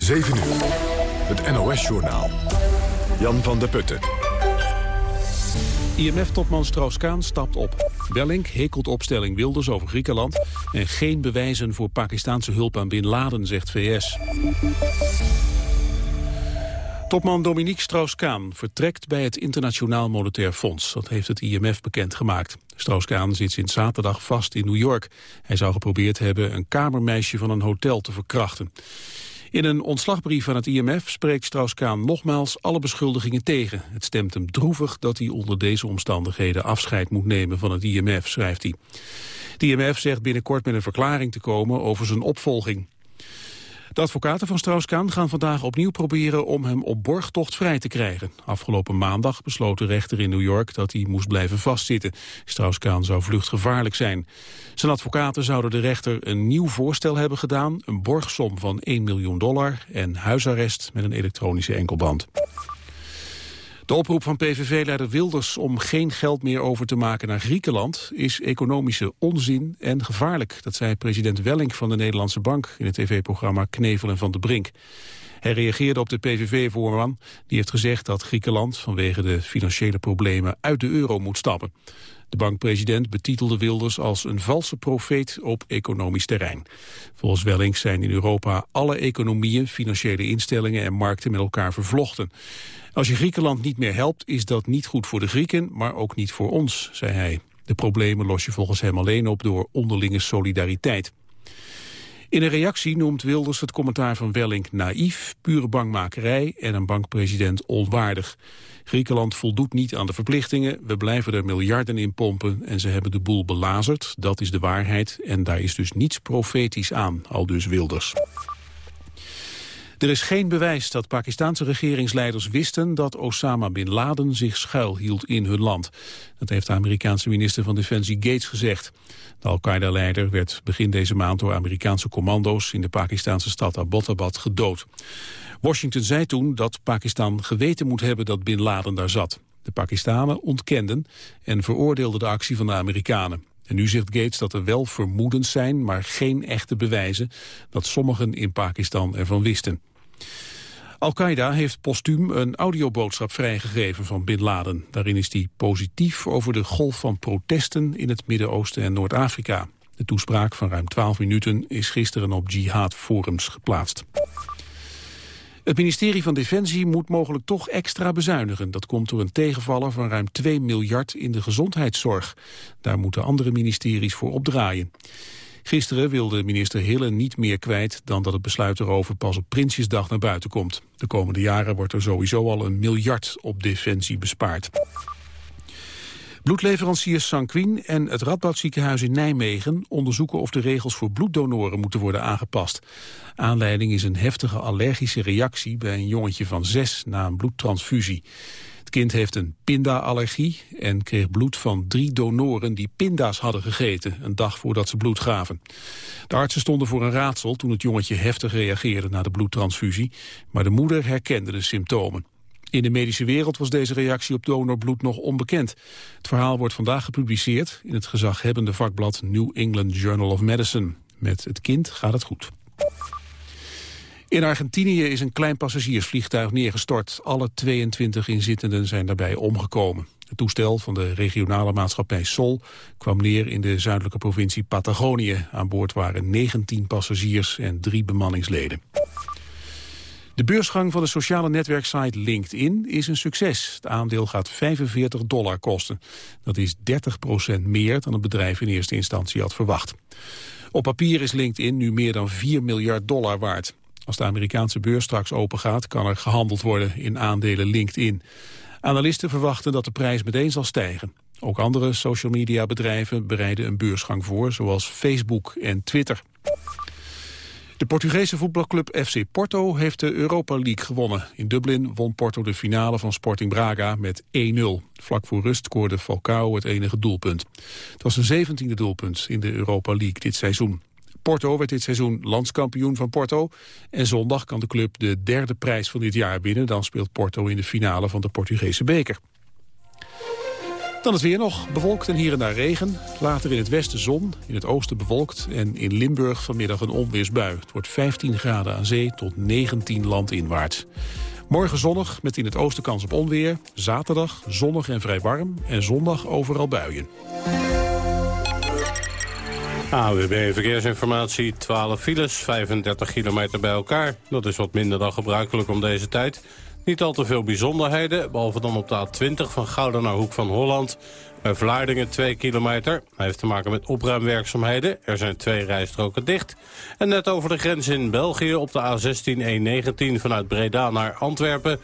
7 uur. Het NOS-journaal. Jan van der Putten. IMF-topman Strauss-Kaan stapt op. Wellink hekelt opstelling Wilders over Griekenland... en geen bewijzen voor Pakistanse hulp aan Bin Laden, zegt VS. Topman Dominique Strauss-Kaan vertrekt bij het Internationaal Monetair Fonds. Dat heeft het IMF bekendgemaakt. Strauss-Kaan zit sinds zaterdag vast in New York. Hij zou geprobeerd hebben een kamermeisje van een hotel te verkrachten. In een ontslagbrief van het IMF spreekt Strauss-Kaan nogmaals alle beschuldigingen tegen. Het stemt hem droevig dat hij onder deze omstandigheden afscheid moet nemen van het IMF, schrijft hij. Het IMF zegt binnenkort met een verklaring te komen over zijn opvolging. De advocaten van Strauss-Kaan gaan vandaag opnieuw proberen om hem op borgtocht vrij te krijgen. Afgelopen maandag besloot de rechter in New York dat hij moest blijven vastzitten. Strauss-Kaan zou vluchtgevaarlijk zijn. Zijn advocaten zouden de rechter een nieuw voorstel hebben gedaan, een borgsom van 1 miljoen dollar en huisarrest met een elektronische enkelband. De oproep van PVV-leider Wilders om geen geld meer over te maken naar Griekenland is economische onzin en gevaarlijk. Dat zei president Welling van de Nederlandse Bank in het tv-programma Knevel en Van de Brink. Hij reageerde op de PVV-voorman. Die heeft gezegd dat Griekenland vanwege de financiële problemen uit de euro moet stappen. De bankpresident betitelde Wilders als een valse profeet op economisch terrein. Volgens Welling zijn in Europa alle economieën, financiële instellingen en markten met elkaar vervlochten. Als je Griekenland niet meer helpt, is dat niet goed voor de Grieken, maar ook niet voor ons, zei hij. De problemen los je volgens hem alleen op door onderlinge solidariteit. In een reactie noemt Wilders het commentaar van Welling naïef, pure bankmakerij en een bankpresident onwaardig. Griekenland voldoet niet aan de verplichtingen, we blijven er miljarden in pompen en ze hebben de boel belazerd, dat is de waarheid en daar is dus niets profetisch aan, al dus Wilders. Er is geen bewijs dat Pakistanse regeringsleiders wisten dat Osama Bin Laden zich schuilhield in hun land. Dat heeft de Amerikaanse minister van Defensie Gates gezegd. De Al-Qaeda-leider werd begin deze maand door Amerikaanse commando's in de Pakistanse stad Abbottabad gedood. Washington zei toen dat Pakistan geweten moet hebben dat Bin Laden daar zat. De Pakistanen ontkenden en veroordeelden de actie van de Amerikanen. En nu zegt Gates dat er wel vermoedens zijn, maar geen echte bewijzen... dat sommigen in Pakistan ervan wisten. Al-Qaeda heeft postuum een audioboodschap vrijgegeven van Bin Laden. Daarin is hij positief over de golf van protesten in het Midden-Oosten en Noord-Afrika. De toespraak van ruim 12 minuten is gisteren op jihad-forums geplaatst. Het ministerie van Defensie moet mogelijk toch extra bezuinigen. Dat komt door een tegenvaller van ruim 2 miljard in de gezondheidszorg. Daar moeten andere ministeries voor opdraaien. Gisteren wilde minister Hille niet meer kwijt dan dat het besluit erover pas op Prinsjesdag naar buiten komt. De komende jaren wordt er sowieso al een miljard op defensie bespaard. Bloedleveranciers Sanquin en het Radboudziekenhuis in Nijmegen onderzoeken of de regels voor bloeddonoren moeten worden aangepast. Aanleiding is een heftige allergische reactie bij een jongetje van zes na een bloedtransfusie. Het kind heeft een pinda-allergie en kreeg bloed van drie donoren die pinda's hadden gegeten, een dag voordat ze bloed gaven. De artsen stonden voor een raadsel toen het jongetje heftig reageerde na de bloedtransfusie, maar de moeder herkende de symptomen. In de medische wereld was deze reactie op donorbloed nog onbekend. Het verhaal wordt vandaag gepubliceerd in het gezaghebbende vakblad New England Journal of Medicine. Met het kind gaat het goed. In Argentinië is een klein passagiersvliegtuig neergestort. Alle 22 inzittenden zijn daarbij omgekomen. Het toestel van de regionale maatschappij Sol kwam neer in de zuidelijke provincie Patagonië. Aan boord waren 19 passagiers en drie bemanningsleden. De beursgang van de sociale netwerksite LinkedIn is een succes. Het aandeel gaat 45 dollar kosten. Dat is 30% meer dan het bedrijf in eerste instantie had verwacht. Op papier is LinkedIn nu meer dan 4 miljard dollar waard. Als de Amerikaanse beurs straks open gaat, kan er gehandeld worden in aandelen LinkedIn. Analisten verwachten dat de prijs meteen zal stijgen. Ook andere social media bedrijven bereiden een beursgang voor, zoals Facebook en Twitter. De Portugese voetbalclub FC Porto heeft de Europa League gewonnen. In Dublin won Porto de finale van Sporting Braga met 1-0. Vlak voor rust scoorde Falcao het enige doelpunt. Het was een zeventiende doelpunt in de Europa League dit seizoen. Porto werd dit seizoen landskampioen van Porto. En zondag kan de club de derde prijs van dit jaar winnen. Dan speelt Porto in de finale van de Portugese beker. Dan het weer nog, bewolkt en hier en daar regen. Later in het westen zon, in het oosten bewolkt... en in Limburg vanmiddag een onweersbui. Het wordt 15 graden aan zee tot 19 landinwaarts. Morgen zonnig, met in het oosten kans op onweer. Zaterdag zonnig en vrij warm. En zondag overal buien. AWB Verkeersinformatie, 12 files, 35 kilometer bij elkaar. Dat is wat minder dan gebruikelijk om deze tijd. Niet al te veel bijzonderheden, behalve dan op de A20 van Gouden naar Hoek van Holland. Bij Vlaardingen 2 kilometer. Hij heeft te maken met opruimwerkzaamheden. Er zijn twee rijstroken dicht. En net over de grens in België op de A16-119 vanuit Breda naar Antwerpen...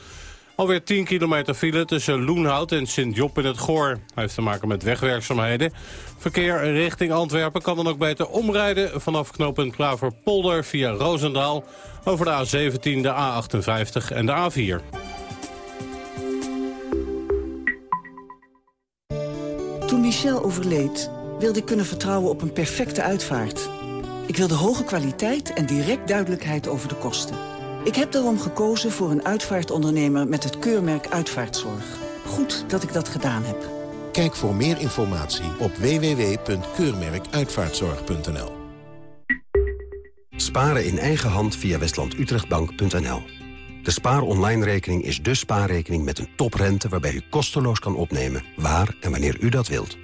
Alweer 10 kilometer file tussen Loenhout en Sint-Job in het Goor. Hij heeft te maken met wegwerkzaamheden. Verkeer richting Antwerpen kan dan ook beter omrijden... vanaf knooppunt Klaverpolder via Roosendaal... over de A17, de A58 en de A4. Toen Michel overleed, wilde ik kunnen vertrouwen op een perfecte uitvaart. Ik wilde hoge kwaliteit en direct duidelijkheid over de kosten. Ik heb daarom gekozen voor een uitvaartondernemer met het keurmerk Uitvaartzorg. Goed dat ik dat gedaan heb. Kijk voor meer informatie op www.keurmerkuitvaartzorg.nl Sparen in eigen hand via westlandutrechtbank.nl De Spaar Online rekening is de spaarrekening met een toprente... waarbij u kosteloos kan opnemen waar en wanneer u dat wilt.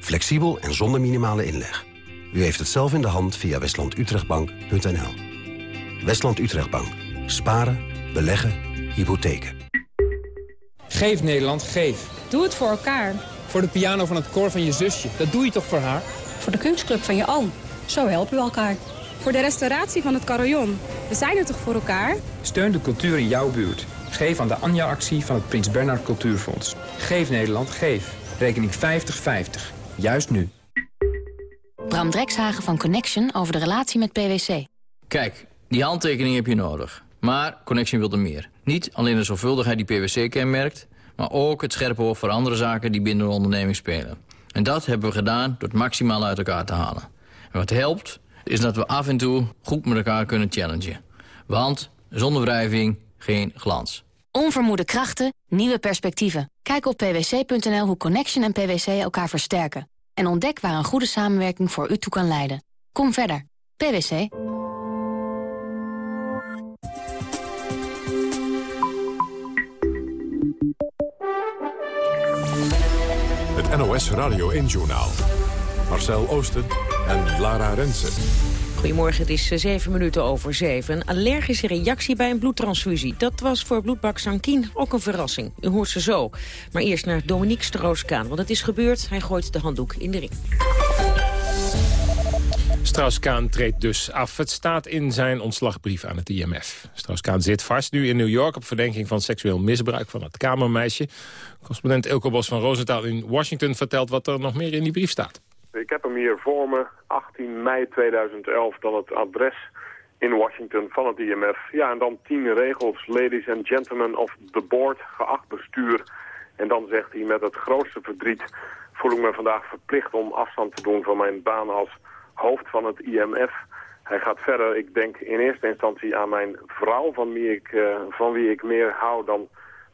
Flexibel en zonder minimale inleg. U heeft het zelf in de hand via westlandutrechtbank.nl Westland Utrechtbank Sparen, beleggen, hypotheken. Geef Nederland, geef. Doe het voor elkaar. Voor de piano van het koor van je zusje. Dat doe je toch voor haar? Voor de kunstclub van je oom. Zo helpen we elkaar. Voor de restauratie van het carillon. We zijn er toch voor elkaar? Steun de cultuur in jouw buurt. Geef aan de Anja-actie van het Prins Bernhard Cultuurfonds. Geef Nederland, geef. Rekening 5050. Juist nu. Bram Drekshagen van Connection over de relatie met PwC. Kijk, die handtekening heb je nodig. Maar Connection wilde meer. Niet alleen de zorgvuldigheid die PwC kenmerkt... maar ook het scherpe oog voor andere zaken die binnen de onderneming spelen. En dat hebben we gedaan door het maximaal uit elkaar te halen. En wat helpt, is dat we af en toe goed met elkaar kunnen challengen. Want zonder wrijving geen glans. Onvermoede krachten, nieuwe perspectieven. Kijk op pwc.nl hoe Connection en PwC elkaar versterken. En ontdek waar een goede samenwerking voor u toe kan leiden. Kom verder. PwC. NOS Radio 1-journaal. Marcel Oosten en Lara Rensen. Goedemorgen, het is eh, zeven minuten over zeven. Een allergische reactie bij een bloedtransfusie. Dat was voor bloedbak Sankien ook een verrassing. U hoort ze zo. Maar eerst naar Dominique Stroos-Kaan, want het is gebeurd. Hij gooit de handdoek in de ring. Strauss-Kaan treedt dus af. Het staat in zijn ontslagbrief aan het IMF. Strauss-Kaan zit vast nu in New York op verdenking van seksueel misbruik van het kamermeisje. Correspondent Ilko Bos van Rosenthal in Washington vertelt wat er nog meer in die brief staat. Ik heb hem hier voor me, 18 mei 2011, dan het adres in Washington van het IMF. Ja, en dan tien regels, ladies and gentlemen of the board, geacht bestuur. En dan zegt hij met het grootste verdriet voel ik me vandaag verplicht om afstand te doen van mijn baan als hoofd van het IMF. Hij gaat verder, ik denk in eerste instantie aan mijn vrouw, van wie ik, uh, van wie ik meer hou dan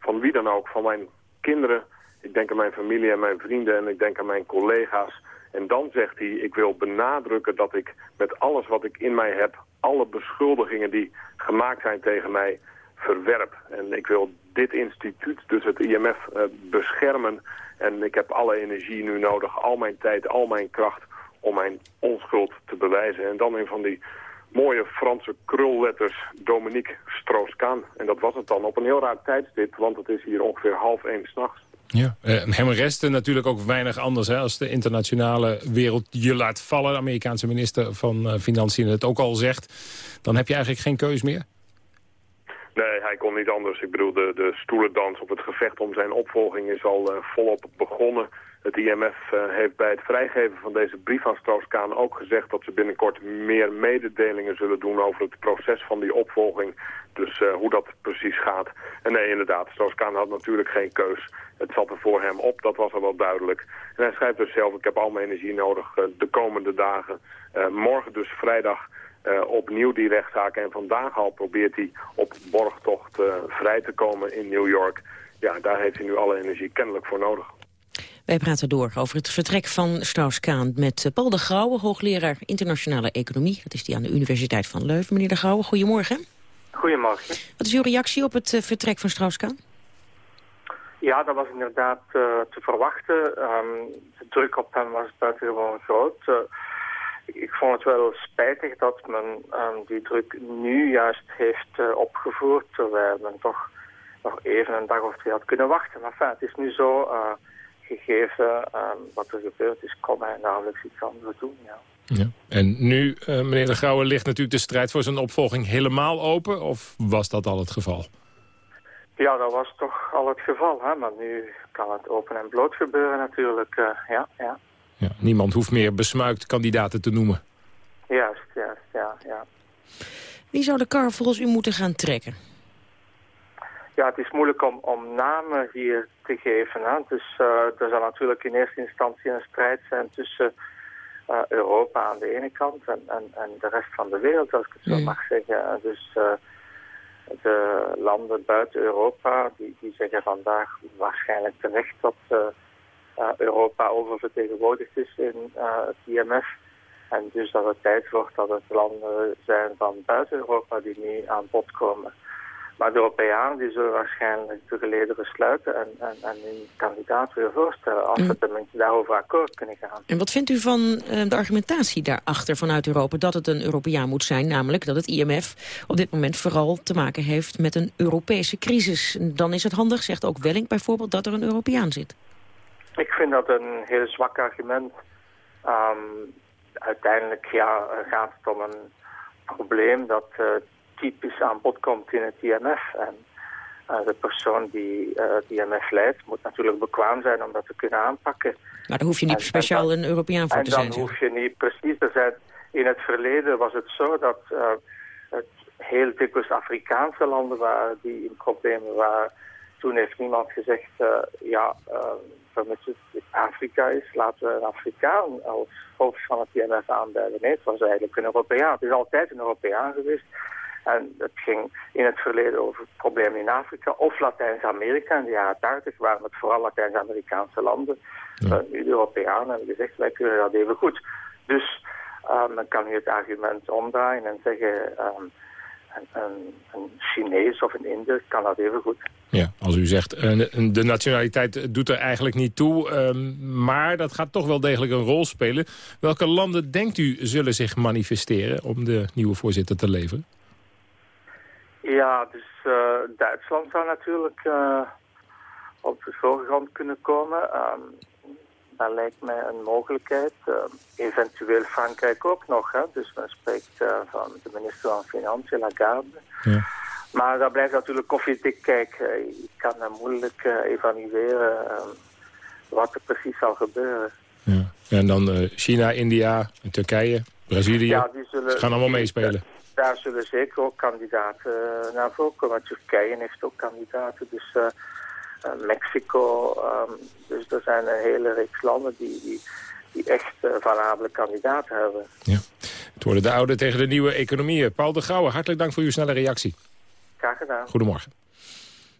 van wie dan ook, van mijn kinderen. Ik denk aan mijn familie en mijn vrienden en ik denk aan mijn collega's. En dan zegt hij, ik wil benadrukken dat ik met alles wat ik in mij heb... alle beschuldigingen die gemaakt zijn tegen mij verwerp. En ik wil dit instituut, dus het IMF, eh, beschermen. En ik heb alle energie nu nodig, al mijn tijd, al mijn kracht om mijn onschuld te bewijzen. En dan een van die mooie Franse krulletters Dominique Stroos-Kaan. En dat was het dan op een heel raar tijdstip, want het is hier ongeveer half één s'nachts. Ja, uh, hem resten natuurlijk ook weinig anders hè, als de internationale wereld je laat vallen. De Amerikaanse minister van uh, Financiën het ook al zegt. Dan heb je eigenlijk geen keus meer? Nee, hij kon niet anders. Ik bedoel, de, de stoelendans op het gevecht om zijn opvolging is al uh, volop begonnen. Het IMF eh, heeft bij het vrijgeven van deze brief aan Strauss-Kaan ook gezegd dat ze binnenkort meer mededelingen zullen doen over het proces van die opvolging. Dus uh, hoe dat precies gaat. En nee, inderdaad, Strauss-Kaan had natuurlijk geen keus. Het zat er voor hem op, dat was al wel duidelijk. En hij schrijft dus zelf, ik heb al mijn energie nodig uh, de komende dagen. morgen dus vrijdag opnieuw die rechtszaak. En vandaag al probeert hij op borgtocht vrij te komen in New York. Ja, daar heeft hij nu alle energie kennelijk voor nodig. Wij praten door over het vertrek van Strauss-Kaan met Paul de Grauwe, hoogleraar internationale economie. Dat is die aan de Universiteit van Leuven. Meneer de Grauwe, goedemorgen. Goedemorgen. Wat is uw reactie op het vertrek van Strauss-Kaan? Ja, dat was inderdaad uh, te verwachten. Um, de druk op hem was buitengewoon groot. Uh, ik, ik, vond het wel spijtig dat men um, die druk nu juist heeft uh, opgevoerd... terwijl men toch nog even een dag of twee had kunnen wachten. Maar enfin, het is nu zo gegeven um, wat er gebeurd is... kon hij nauwelijks iets anders doen, ja. Ja. En nu, meneer De Grauwe, ligt natuurlijk de strijd voor zijn opvolging helemaal open? Of was dat al het geval? Ja, dat was toch al het geval. Hè? Maar nu kan het open en bloot gebeuren natuurlijk. Uh, ja, ja. Ja, niemand hoeft meer besmuikt kandidaten te noemen. Juist, juist, ja, ja. Wie zou de kar volgens u moeten gaan trekken? Ja, het is moeilijk om, om namen hier te geven. Hè? Dus uh, er zal natuurlijk in eerste instantie een strijd zijn tussen uh, Europa aan de ene kant en, en, en de rest van de wereld, als ik het zo mm. mag zeggen. Dus de landen buiten Europa, die, die zeggen vandaag waarschijnlijk terecht dat Europa oververtegenwoordigd is in uh, het IMF. En dus dat het tijd wordt dat het landen zijn van buiten Europa die nu aan bod komen. Maar de Europeanen die zullen waarschijnlijk de gelederen sluiten en, en, en hun kandidaat weer voorstellen als mm. we tenminste daarover akkoord kunnen gaan. En wat vindt u van uh, de argumentatie daarachter vanuit Europa dat het een Europeaan moet zijn, namelijk dat het IMF op dit moment vooral te maken heeft met een Europese crisis. Dan is het handig, zegt ook Welling bijvoorbeeld, dat er een Europeaan zit. Ik vind dat een heel zwak argument. Um, uiteindelijk ja, gaat het om een probleem dat uh, typisch aan bod komt in het IMF. En uh, de persoon die uh, het IMF leidt moet natuurlijk bekwaam zijn om dat te kunnen aanpakken. Maar daar hoef je niet en, speciaal en dan, een Europeaan voor te zijn. En dan hoef je niet precies te zijn. In het verleden was het zo dat uh, het heel dikwijls Afrikaanse landen waren die in problemen waren. Toen heeft niemand gezegd, ja, vermits het Afrika is, laten we een Afrikaan als hoofd van het IMF aanduiden. Nee, het was eigenlijk een Europeaan. Het is altijd een Europeaan geweest. En het ging in het verleden over problemen in Afrika of Latijns-Amerika. In de jaren 80 waren het vooral Latijns-Amerikaanse landen. Ja. Uh, nu de Europeanen hebben gezegd, wij kunnen dat even goed. Dus um, dan kan je het argument omdraaien en zeggen... Um, een, een, Chinees of een Inder kan dat even goed. Ja, als u zegt, de nationaliteit doet er eigenlijk niet toe. Um, maar dat gaat toch wel degelijk een rol spelen. Welke landen denkt u zullen zich manifesteren om de nieuwe voorzitter te leveren? Ja, dus uh, Duitsland zou natuurlijk uh, op de voorgrond kunnen komen. Um, dat lijkt mij een mogelijkheid. Uh, eventueel Frankrijk ook nog. Hè? Dus men spreekt van de minister van Financiën, Lagarde. Ja. Maar dat blijft natuurlijk koffiedik kijken. Je kan moeilijk evalueren wat er precies zal gebeuren. Ja. En dan China, India, Turkije, Brazilië. Ja, die zullen, Ze gaan allemaal meespelen daar zullen zeker ook kandidaten naar voren komen. Turkije heeft ook kandidaten, dus uh, uh, Mexico. Um, dus er zijn een hele reeks landen die, die, die echt valabele kandidaten hebben. Ja. Het worden de oude tegen de nieuwe economieën. Paul de Grauwe, hartelijk dank voor uw snelle reactie. Graag gedaan. Goedemorgen.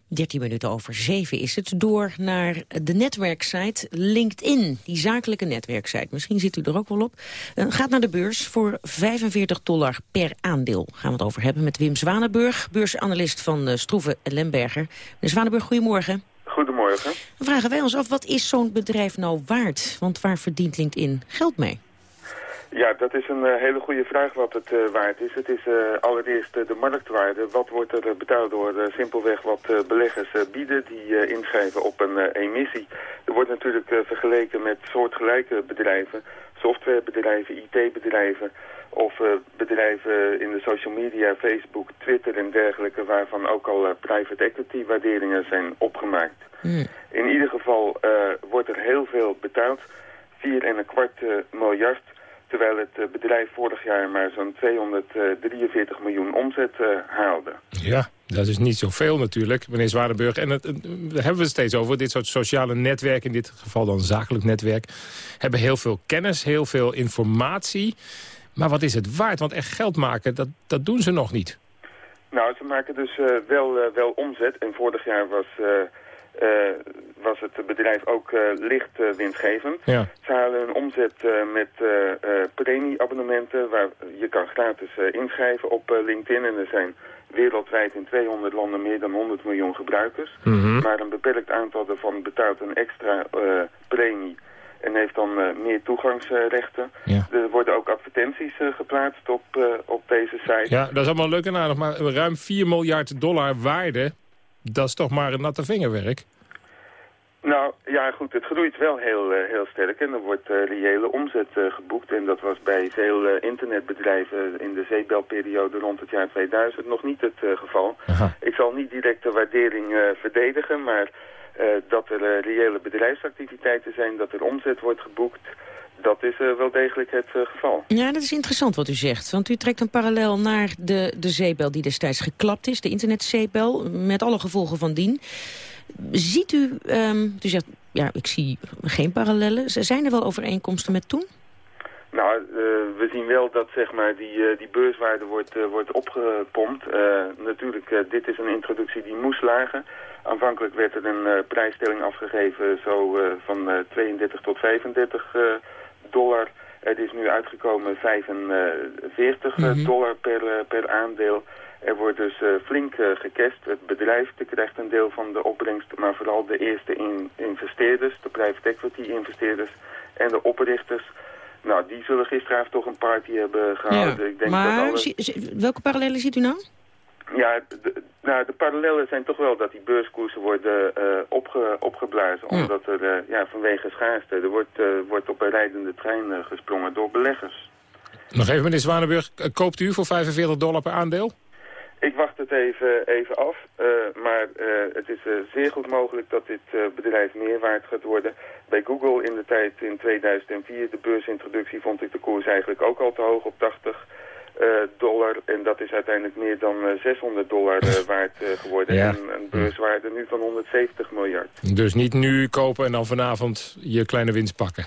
13 minuten over 7 is het. Door naar de netwerksite LinkedIn, die zakelijke netwerksite. Misschien zit u er ook wel op. Uh, gaat naar de beurs voor 45 dollar per aandeel. Gaan we het over hebben met Wim Zwanenburg, beursanalist van uh, Stroeven Lemberger. Meneer Zwanenburg, goedemorgen. Goedemorgen. Dan vragen wij ons af, wat is zo'n bedrijf nou waard? Want waar verdient LinkedIn geld mee? Ja, dat is een uh, hele goede vraag wat het uh, waard is. Het is uh, allereerst de marktwaarde. Wat wordt er betaald door simpelweg wat beleggers bieden die inschrijven op een emissie. Er wordt natuurlijk vergeleken met soortgelijke bedrijven, softwarebedrijven, IT-bedrijven of bedrijven in de social media, Facebook, Twitter en dergelijke, waarvan ook al private equity waarderingen zijn opgemaakt. Mm. In ieder geval wordt er heel veel betaald. 4,25 miljard Terwijl het eh, bedrijf vorig jaar maar zo'n 243 miljoen omzet uh, haalde. Ja, dat is niet zoveel natuurlijk, meneer Zwaardenburg. En het, daar hebben we het steeds over. Dit soort sociale netwerken, in dit geval dan zakelijk netwerk... hebben heel veel kennis, heel veel informatie. Maar wat is het waard? Want echt geld maken, dat, dat doen ze nog niet. Nou, ze maken dus uh, wel, wel omzet. En vorig jaar was was het bedrijf ook licht winstgevend. Ja. Ze halen hun omzet met premieabonnementen waar je kan gratis inschrijven op LinkedIn. En er zijn wereldwijd in 200 landen meer dan 100 miljoen gebruikers. Mhm. Maar een beperkt aantal daarvan betaalt een extra premie en heeft dan uh, meer toegangsrechten. Ja. Er worden ook advertenties uh, geplaatst op, op deze site. Ja, dat is allemaal leuk en aardig, maar ruim 4 miljard dollar waarde, dat is toch maar een natte vingerwerk? Nou, ja goed, het groeit wel heel, heel sterk en er wordt reële omzet geboekt. En dat was bij veel internetbedrijven in de zeebelperiode rond het jaar 2000 nog niet het geval. Aha. Ik zal niet direct de waardering verdedigen, maar... Uh, dat er uh, reële bedrijfsactiviteiten zijn, dat er omzet wordt geboekt. Dat is uh, wel degelijk het geval. Ja, dat is interessant wat u zegt. Want u trekt een parallel naar de, de zeebel die destijds geklapt is. De internetzeebel, met alle gevolgen van dien. Ziet u, um, u zegt, ja, ik zie geen parallellen. Zijn er wel overeenkomsten met toen? Nou, uh, we zien wel dat zeg maar, die, uh, die beurswaarde wordt, uh, wordt opgepompt. natuurlijk, dit is een introductie die moest lagen. Aanvankelijk werd er een prijsstelling afgegeven zo van 32 tot 35 dollar. Het is nu uitgekomen 45 Mhm. dollar per, per aandeel. Er wordt dus flink gecast. Het bedrijf krijgt een deel van de opbrengst, maar vooral de eerste in investeerders, de private equity investeerders en de oprichters... Nou, die zullen gisteravond toch een party hebben gehouden. Ja, Ik denk maar dat alle... zie- zie- welke parallellen ziet u nou? Ja, de, nou, de parallellen zijn toch wel dat die beurskoersen worden eh, opge, opgeblazen. Ja. Omdat er eh, ja, vanwege schaarste, er wordt, eh, wordt op een rijdende trein gesprongen door beleggers. Nog even, meneer Zwanenburg, koopt u voor 45 dollar per aandeel? Ik wacht het even, even af, maar het is zeer goed mogelijk dat dit bedrijf meer waard gaat worden. Bij Google in de tijd in 2004, de beursintroductie, vond ik de koers eigenlijk ook al te hoog op 80 eh, dollar. En dat is uiteindelijk meer dan eh, 600 dollar eh, waard eh, geworden. Ja. En een beurswaarde nu van 170 miljard. Dus niet nu kopen en dan vanavond je kleine winst pakken.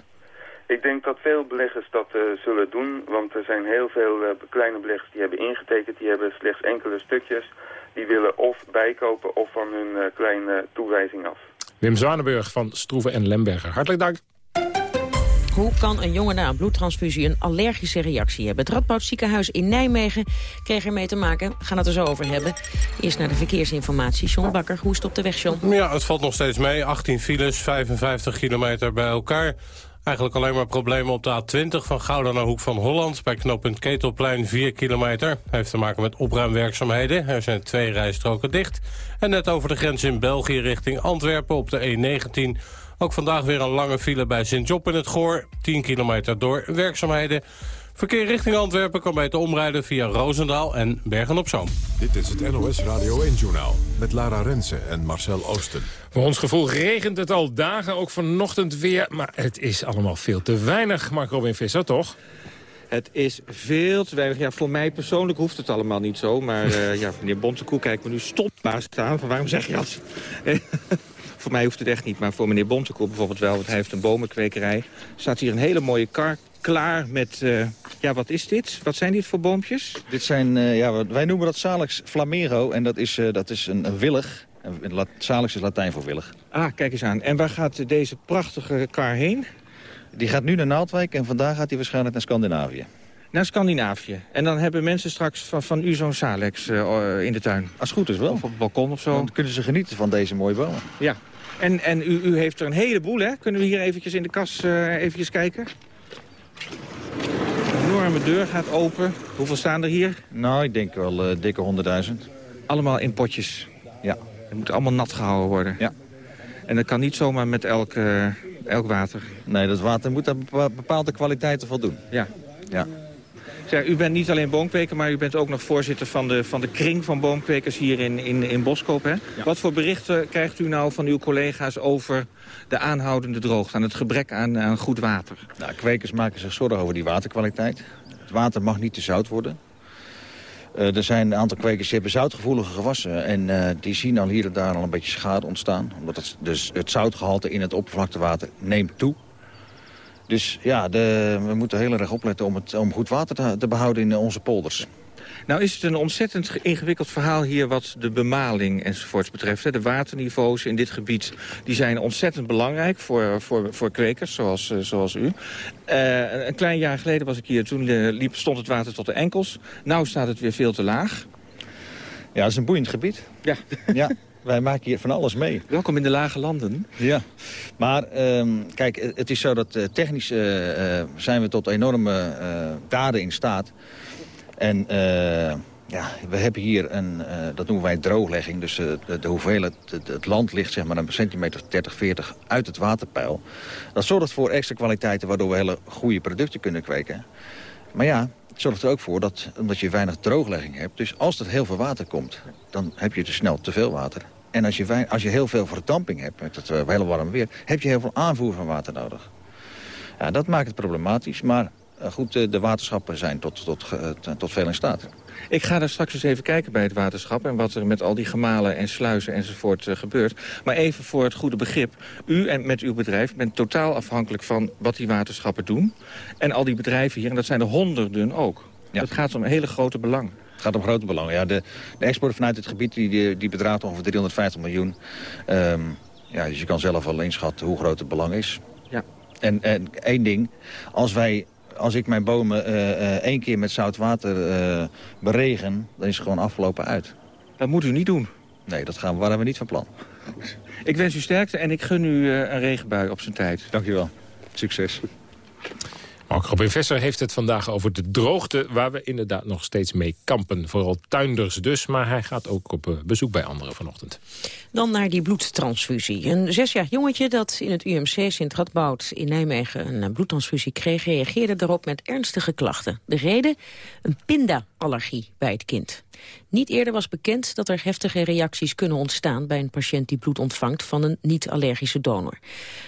Ik denk dat veel beleggers dat eh, zullen doen, want er zijn heel veel eh, kleine beleggers die hebben ingetekend, die hebben slechts enkele stukjes. Die willen of bijkopen of van hun eh, kleine toewijzing af. Wim Zwanenburg van Stroeven en Lemberger. Hartelijk dank. Hoe kan een jongen na een bloedtransfusie een allergische reactie hebben? Het Radboud ziekenhuis in Nijmegen kreeg ermee te maken. We gaan het er zo over hebben. Eerst naar de verkeersinformatie. John Bakker, hoe is het op de weg, John? Ja, het valt nog steeds mee. 18 files, 55 kilometer bij elkaar. Eigenlijk alleen maar problemen op de A20 van Gouda naar Hoek van Holland. Bij knooppunt Ketelplein 4 kilometer. Heeft te maken met opruimwerkzaamheden. Er zijn twee rijstroken dicht. En net over de grens in België richting Antwerpen op de E19... Ook vandaag weer een lange file bij Sint-Job in het Goor. 10 kilometer door werkzaamheden. Verkeer richting Antwerpen kan beter omrijden via Roosendaal en Bergen-op-Zoom. Dit is het NOS Radio 1-journaal met Lara Rensen en Marcel Oosten. Voor ons gevoel regent het al dagen, ook vanochtend weer. Maar het is allemaal veel te weinig, Mark Robin Visser, toch? Het is veel te weinig. Ja, voor mij persoonlijk hoeft het allemaal niet zo. Maar uh, ja, meneer Bontekoe kijkt me nu stom naar staan. Van waarom zeg je dat? Voor mij hoeft het echt niet. Maar voor meneer Bontekoe bijvoorbeeld wel. Want hij heeft een bomenkwekerij. staat hier een hele mooie kar klaar met... Uh, ja, wat is dit? Wat zijn dit voor boompjes? Dit zijn, uh, ja, wij noemen dat Salix flamero. En dat is, uh, dat is een, een willig. En Salix is Latijn voor willig. Ah, kijk eens aan. En waar gaat deze prachtige kar heen? Die gaat nu naar Naaldwijk en vandaag gaat hij waarschijnlijk naar Scandinavië. Naar Scandinavië. En dan hebben mensen straks van, van u zo'n Salex uh, in de tuin. Als het goed is wel. Of op het balkon of zo. Dan kunnen ze genieten van deze mooie bomen. Ja. En, en u, u heeft er een heleboel, hè? Kunnen we hier eventjes in de kas uh, eventjes kijken? Een enorme deur gaat open. Hoeveel staan er hier? Nou, ik denk wel uh, dikke honderdduizend. Allemaal in potjes? Ja. Het moet allemaal nat gehouden worden? Ja. En dat kan niet zomaar met elk, elk water? Nee, dat water moet aan bepaalde kwaliteiten voldoen. Ja. Ja. Zeg, u bent niet alleen boomkweker, maar u bent ook nog voorzitter van de, van de kring van boomkwekers hier in, in, in Boskoop. Hè? Ja. Wat voor berichten krijgt u nou van uw collega's over de aanhoudende droogte, aan het gebrek aan, aan goed water? Nou, kwekers maken zich zorgen over die waterkwaliteit. Het water mag niet te zout worden. Uh, er zijn een aantal kwekers die hebben zoutgevoelige gewassen. En uh, die zien al hier en daar al een beetje schade ontstaan. Omdat het, dus het zoutgehalte in het oppervlaktewater neemt toe. Dus ja, de, we moeten heel erg opletten om, het, om goed water te, te, behouden in onze polders. Nou is het een ontzettend ingewikkeld verhaal hier wat de bemaling enzovoorts betreft. De waterniveaus in dit gebied die zijn ontzettend belangrijk voor, voor, voor kwekers zoals, uh, zoals u. Uh, een klein jaar geleden was ik hier, toen liep, stond het water tot de enkels. Nou staat het weer veel te laag. Ja, dat is een boeiend gebied. Ja. ja. Wij maken hier van alles mee. Welkom in de lage landen. Ja, maar um, kijk, het is zo dat uh, technisch uh, zijn we tot enorme daden in staat. En ja, we hebben hier een, dat noemen wij drooglegging. Dus de, de, hoeveelheid, het, het, land ligt zeg maar een centimeter 30, 40 uit het waterpeil. Dat zorgt voor extra kwaliteiten waardoor we hele goede producten kunnen kweken. Maar ja, het zorgt er ook voor dat, omdat je weinig drooglegging hebt... dus als er heel veel water komt, dan heb je te snel te veel water. En als je, als je heel veel verdamping hebt, met het uh, hele warme weer... heb je heel veel aanvoer van water nodig. Ja, dat maakt het problematisch, maar uh, goed, uh, de waterschappen zijn tot, tot, tot veel in staat. Ik ga daar straks eens even kijken bij het waterschap... en wat er met al die gemalen en sluizen enzovoort gebeurt. Maar even voor het goede begrip. U en met uw bedrijf bent totaal afhankelijk van wat die waterschappen doen. En al die bedrijven hier, en dat zijn er honderden ook. Ja. Het gaat om een hele grote belang. Het gaat om grote belangen. Ja, de, de export vanuit het gebied die, die, bedraagt ongeveer 350 miljoen. Um, ja, dus je kan zelf al inschatten hoe groot het belang is. Ja. En, en één ding, als wij als ik mijn bomen uh, uh, één keer met zout water uh, beregen, dan is het gewoon afgelopen uit. Dat moet u niet doen. Nee, dat gaan, waren we niet van plan. Ik wens u sterkte en ik gun u een regenbui op zijn tijd. Dank u wel. Succes. Mark Robin Visser heeft het vandaag over de droogte... waar we inderdaad nog steeds mee kampen. Vooral tuinders dus, maar hij gaat ook op eh, bezoek bij anderen vanochtend. Dan naar die bloedtransfusie. Een zesjarig jongetje dat in het UMC Sint-Radboud in Nijmegen... een eh, bloedtransfusie kreeg, reageerde daarop met ernstige klachten. De reden? Een pindaallergie bij het kind. Niet eerder was bekend dat er heftige reacties kunnen ontstaan... bij een patiënt die bloed ontvangt van een niet-allergische donor.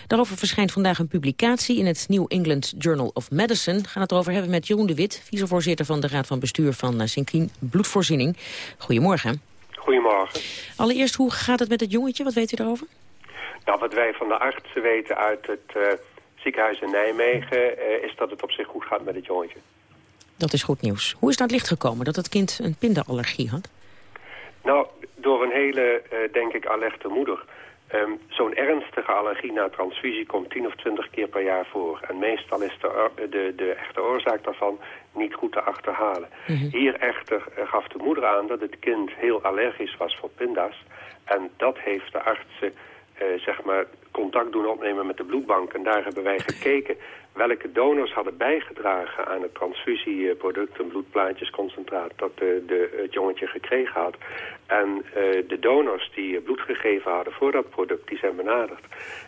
Daarover verschijnt vandaag een publicatie in het New England Journal of Medicine. We gaan het erover hebben met Jeroen de Wit, vicevoorzitter van de Raad van Bestuur van uh, Sinkien Bloedvoorziening. Goedemorgen. Goedemorgen. Allereerst, hoe gaat het met het jongetje? Wat weet u erover? Nou, wat wij van de artsen weten uit het uh, ziekenhuis in Nijmegen... Uh, is dat het op zich goed gaat met het jongetje. Dat is goed nieuws. Hoe is het aan het licht gekomen dat het kind een pindaallergie had? Nou, door een hele, uh, denk ik, alerte moeder. Um, Zo'n ernstige allergie na transfusie komt 10 of 20 keer per jaar voor. En meestal is de, de, de echte oorzaak daarvan niet goed te achterhalen. Mm -hmm. Hier echter uh, gaf de moeder aan dat het kind heel allergisch was voor pinda's. En dat heeft de artsen zeg maar contact doen opnemen met de bloedbank. En daar hebben wij gekeken welke donors hadden bijgedragen aan het transfusieproduct, een bloedplaatjesconcentraat, dat de, de, het jongetje gekregen had. En uh, de donors die bloed gegeven hadden voor dat product, die zijn benaderd.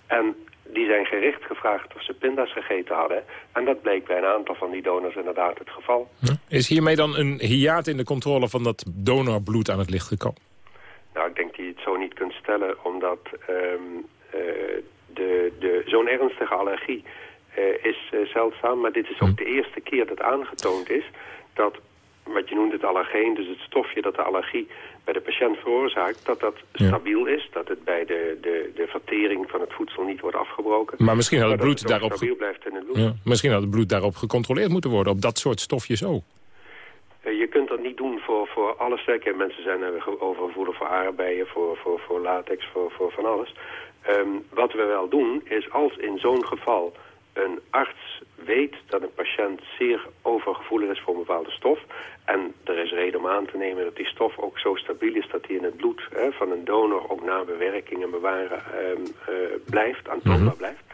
En die zijn gericht gevraagd of ze pinda's gegeten hadden. En dat bleek bij een aantal van die donors inderdaad het geval. Is hiermee dan een hiaat in de controle van dat donorbloed aan het licht gekomen? Nou, ik denk dat je het zo niet kunt stellen, omdat um, uh, de, de, zo'n ernstige allergie uh, is uh, zeldzaam. Maar dit is ook de eerste keer dat aangetoond is dat, wat je noemt het allergeen, dus het stofje dat de allergie bij de patiënt veroorzaakt, dat dat ja. stabiel is. Dat het bij de, de, de vertering van het voedsel niet wordt afgebroken. Maar misschien had het bloed het daarop... stabiel blijft in het bloed. Ja, misschien had het bloed daarop gecontroleerd moeten worden, op dat soort stofjes ook. Uh, je kunt dat niet doen voor, voor alle sterke mensen zijn er overgevoelig voor aardbeien, voor, voor, voor latex, voor, voor van alles. Um, wat we wel doen is als in zo'n geval een arts weet dat een patiënt zeer overgevoelig is voor een bepaalde stof. En er is reden om aan te nemen dat die stof ook zo stabiel is dat die in het bloed hè, van een donor ook na bewerking en bewaren um, uh, blijft, aantoonbaar mm -hmm. blijft.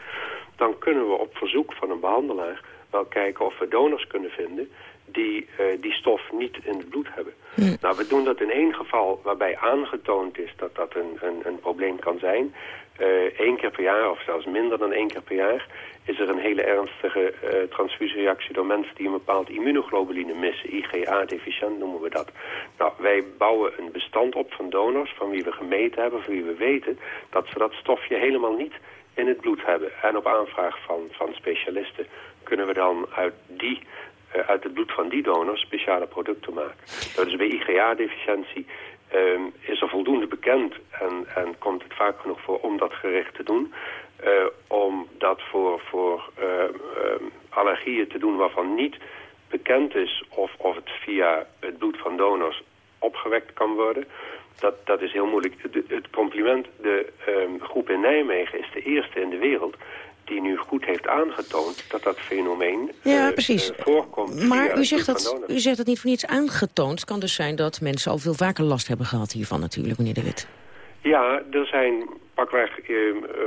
Dan kunnen we op verzoek van een behandelaar wel kijken of we donors kunnen vinden die uh, die stof niet in het bloed hebben. Mm. Nou, we doen dat in één geval waarbij aangetoond is dat dat een, een, een probleem kan zijn. Uh, één keer per jaar, of zelfs minder dan één keer per jaar, is er een hele ernstige uh, transfusiereactie door mensen die een bepaald immunoglobuline missen. IgA-deficiënt noemen we dat. Nou, wij bouwen een bestand op van donors van wie we gemeten hebben, van wie we weten dat ze dat stofje helemaal niet in het bloed hebben. En op aanvraag van, van specialisten kunnen we dan uit die uit het bloed van die donors speciale producten maken. Nou, dus bij IgA-deficiëntie um, is er voldoende bekend en, en komt het vaak genoeg voor om dat gericht te doen. Uh, om dat voor, voor uh, um, allergieën te doen waarvan niet bekend is of, of het via het bloed van donors opgewekt kan worden. Dat, dat is heel moeilijk. het compliment, de groep in Nijmegen is de eerste in de wereld die nu goed heeft aangetoond dat dat fenomeen ja, uh, precies. Uh, voorkomt. Maar u zegt, dat, u zegt dat niet voor niets aangetoond. Het kan dus zijn dat mensen al veel vaker last hebben gehad hiervan natuurlijk, meneer De Wit. Ja, er zijn pakweg eh,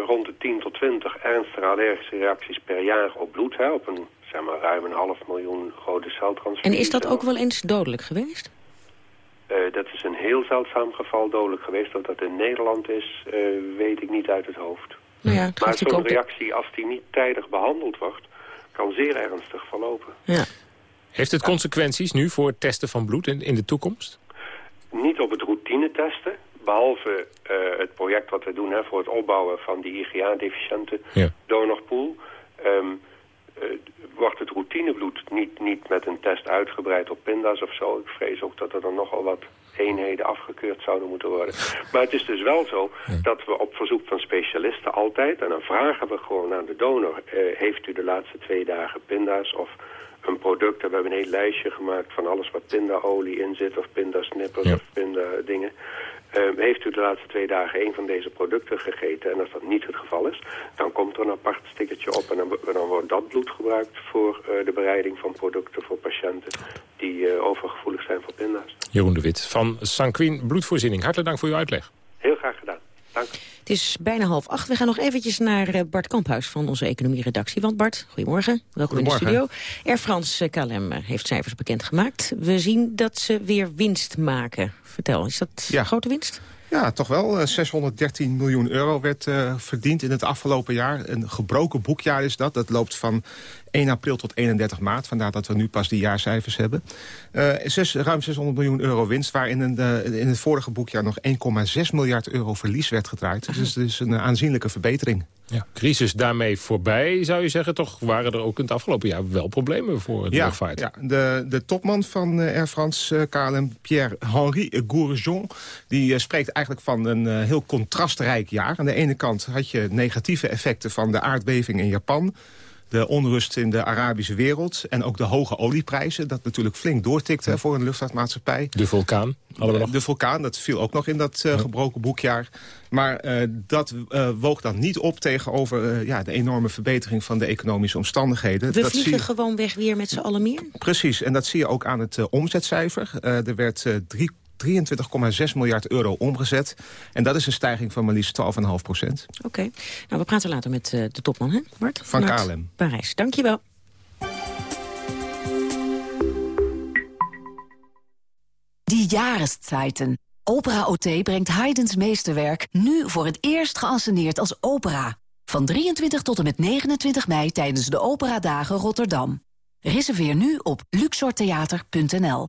rond de 10 tot 20 ernstige allergische reacties per jaar op bloed. Hè, op een zeg maar, ruim een half miljoen rode celtransfusies. En is dat ook wel eens dodelijk geweest? Uh, dat is een heel zeldzaam geval dodelijk geweest. Dat dat in Nederland is, uh, weet ik niet uit het hoofd. Nou ja, maar zo'n reactie, als die niet tijdig behandeld wordt, kan zeer ernstig verlopen. Ja. Heeft het consequenties nu voor het testen van bloed in, in de toekomst? Niet op het routine testen. Behalve uh, het project wat we doen hè, voor het opbouwen van die IGA-deficiënte ja. donorpool... Um, uh, wordt het routinebloed niet, niet met een test uitgebreid op pinda's of zo. Ik vrees ook dat er dan nogal wat eenheden afgekeurd zouden moeten worden. Maar het is dus wel zo dat we op verzoek van specialisten altijd... en dan vragen we gewoon aan de donor... Uh, heeft u de laatste twee dagen pinda's of een product... we hebben een heel lijstje gemaakt van alles wat pindaolie in zit... of pindasnippers ja. of pindadingen... Uh, heeft u de laatste twee dagen een van deze producten gegeten en als dat niet het geval is, dan komt er een apart stickertje op en dan, dan wordt dat bloed gebruikt voor uh, de bereiding van producten voor patiënten die uh, overgevoelig zijn voor pinda's. Jeroen de Wit van Sanquin Bloedvoorziening. Hartelijk dank voor uw uitleg. Heel graag gedaan. Dank. Het is bijna half acht. We gaan nog eventjes naar Bart Kamphuis van onze economieredactie. Want Bart, goedemorgen. Welkom in de studio. Air France KLM heeft cijfers bekendgemaakt. We zien dat ze weer winst maken. Vertel, is dat ja. grote winst? Ja, toch wel. 613 miljoen euro werd uh, verdiend in het afgelopen jaar. Een gebroken boekjaar is dat. Dat loopt van 1 april tot 31 maart. Vandaar dat we nu pas die jaarcijfers hebben. Zes, ruim 600 miljoen euro winst, waar in, een, in het vorige boekjaar nog 1,6 miljard euro verlies werd gedraaid. Dus het is een aanzienlijke verbetering. Ja. Crisis daarmee voorbij, zou je zeggen. Toch waren er ook in het afgelopen jaar wel problemen voor de ja, luchtvaart. Ja, de, de topman van uh, Air France uh, KLM, Pierre-Henri Gourjon... die uh, spreekt eigenlijk van een heel contrastrijk jaar. Aan de ene kant had je negatieve effecten van de aardbeving in Japan de onrust in de Arabische wereld... en ook de hoge olieprijzen, dat natuurlijk flink doortikte ja. voor een luchtvaartmaatschappij. De vulkaan nog. De vulkaan, dat viel ook nog in dat uh, gebroken boekjaar. Maar uh, dat uh, woog dan niet op tegenover ja, de enorme verbetering van de economische omstandigheden. We dat vliegen zie... gewoon weg weer met z'n allen meer? Precies, en dat zie je ook aan het omzetcijfer. er werd drie 23,6 miljard euro omgezet. En dat is een stijging van maar liefst 12,5 procent. Oké. Okay. Nou, we praten later met uh, de topman, hè, Bart? Van KLM. Parijs. Dank je wel. Die Jahreszeiten. Opera OT brengt Haydns meesterwerk nu voor het eerst geanceneerd als opera. Van 23 tot en met 29 mei tijdens de Operadagen Rotterdam. Reserveer nu op luxortheater.nl.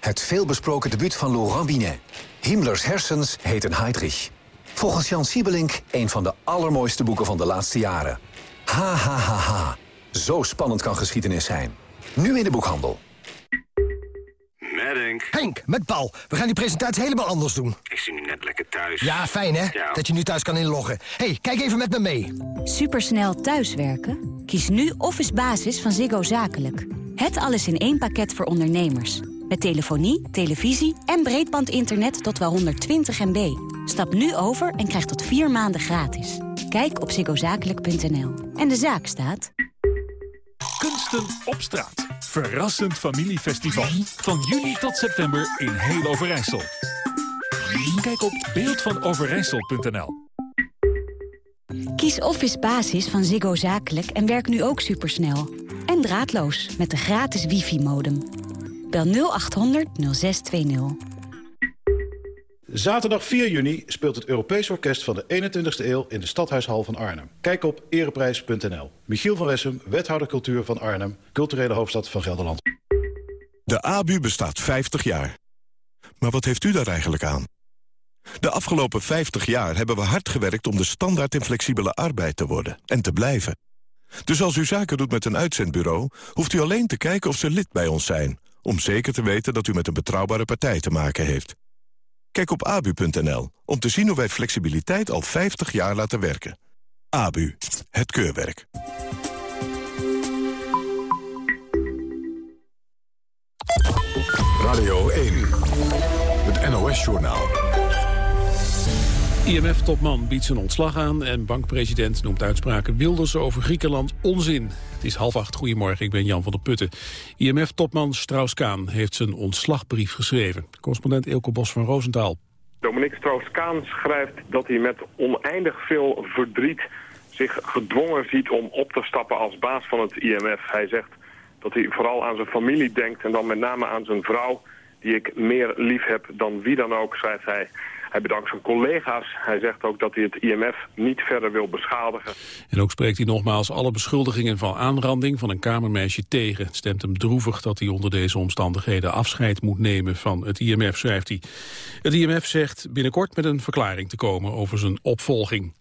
Het veelbesproken debuut van Laurent Binet. Himmlers hersens heten Heydrich. Volgens Jan Siebelink een van de allermooiste boeken van de laatste jaren. Ha, ha, ha, ha. Zo spannend kan geschiedenis zijn. Nu in de boekhandel. Met Henk. Henk, met Paul. We gaan die presentatie helemaal anders doen. Ik zit nu net lekker thuis. Ja, fijn hè? Ja. Dat je nu thuis kan inloggen. hey, kijk even met me mee. Supersnel thuiswerken? Kies nu Office Basis van Ziggo Zakelijk. Het alles in één pakket voor ondernemers. Met telefonie, televisie en breedbandinternet tot wel 120 MB. Stap nu over en krijg tot vier maanden gratis. Kijk op ziggozakelijk.nl. En de zaak staat... Kunsten op straat. Verrassend familiefestival. Van juni tot september in heel Overijssel. Kijk op beeldvanoverijssel.nl. Kies Office Basis van Ziggo Zakelijk en werk nu ook supersnel. En draadloos met de gratis wifi-modem. Bel 0800 0620. Zaterdag 4 juni speelt het Europees Orkest van de 21ste eeuw in de Stadhuishal van Arnhem. Kijk op ereprijs.nl. Michiel van Wessem, wethouder cultuur van Arnhem, culturele hoofdstad van Gelderland. De ABU bestaat 50 jaar. Maar wat heeft u daar eigenlijk aan? De afgelopen 50 jaar hebben we hard gewerkt om de standaard in flexibele arbeid te worden en te blijven. Dus als u zaken doet met een uitzendbureau, hoeft u alleen te kijken of ze lid bij ons zijn, om zeker te weten dat u met een betrouwbare partij te maken heeft. Kijk op abu.nl om te zien hoe wij flexibiliteit al 50 jaar laten werken. ABU, het keurwerk. Radio 1, het NOS-journaal. IMF-topman biedt zijn ontslag aan en bankpresident noemt uitspraken Wilders over Griekenland onzin. Het is half acht. Goedemorgen, ik ben Jan van der Putten. IMF-topman Strauss-Kaan heeft zijn ontslagbrief geschreven. Correspondent Eelco Bos van Roosentaal. Dominique Strauss-Kaan schrijft dat hij met oneindig veel verdriet zich gedwongen ziet om op te stappen als baas van het IMF. Hij zegt dat hij vooral aan zijn familie denkt en dan met name aan zijn vrouw... die ik meer lief heb dan wie dan ook, schrijft hij. Hij bedankt zijn collega's. Hij zegt ook dat hij het IMF niet verder wil beschadigen. En ook spreekt hij nogmaals alle beschuldigingen van aanranding van een kamermeisje tegen. Het stemt hem droevig dat hij onder deze omstandigheden afscheid moet nemen van het IMF, schrijft hij. Het IMF zegt binnenkort met een verklaring te komen over zijn opvolging.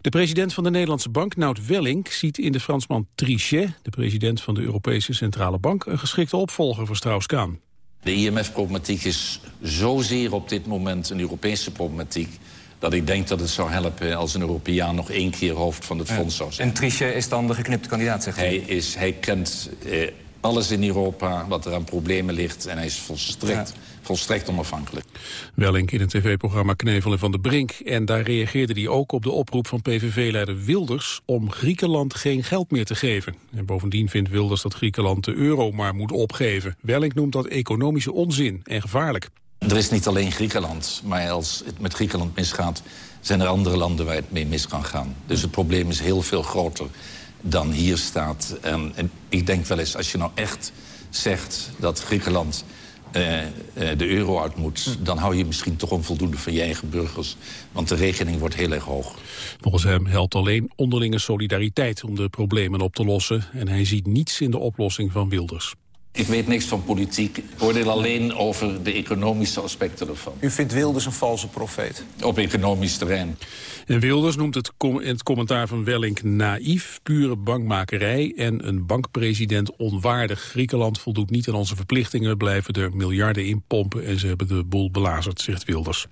De president van de Nederlandse Bank, Nout Welling, ziet in de Fransman Trichet, de president van de Europese Centrale Bank, een geschikte opvolger voor Strauss-Kaan. De IMF-problematiek is zozeer op dit moment een Europese problematiek... dat ik denk dat het zou helpen als een Europeaan nog één keer hoofd van het fonds zou zijn. En Trichet is dan de geknipte kandidaat, zegt hij? Is, hij kent eh, alles in Europa, wat er aan problemen ligt... en hij is volstrekt, volstrekt onafhankelijk. Welling in het tv-programma Knevel en Van de Brink. En daar reageerde hij ook op de oproep van PVV-leider Wilders... om Griekenland geen geld meer te geven. En bovendien vindt Wilders dat Griekenland de euro maar moet opgeven. Welling noemt dat economische onzin en gevaarlijk. Er is niet alleen Griekenland, maar als het met Griekenland misgaat... zijn er andere landen waar het mee mis kan gaan. Dus het probleem is heel veel groter dan hier staat. En, en ik denk wel eens, als je nou echt zegt dat Griekenland de euro uit moet... dan hou je misschien toch onvoldoende van je eigen burgers. Want de rekening wordt heel erg hoog. Volgens hem helpt alleen onderlinge solidariteit om de problemen op te lossen. En hij ziet niets in de oplossing van Wilders. Ik weet niks van politiek. Ik oordeel alleen over de economische aspecten ervan. U vindt Wilders een valse profeet? Op economisch terrein. En Wilders noemt het, com het commentaar van Wellink naïef, pure bankmakerij en een bankpresident onwaardig. Griekenland voldoet niet aan onze verplichtingen, blijven er miljarden in pompen en ze hebben de boel belazerd, zegt Wilders.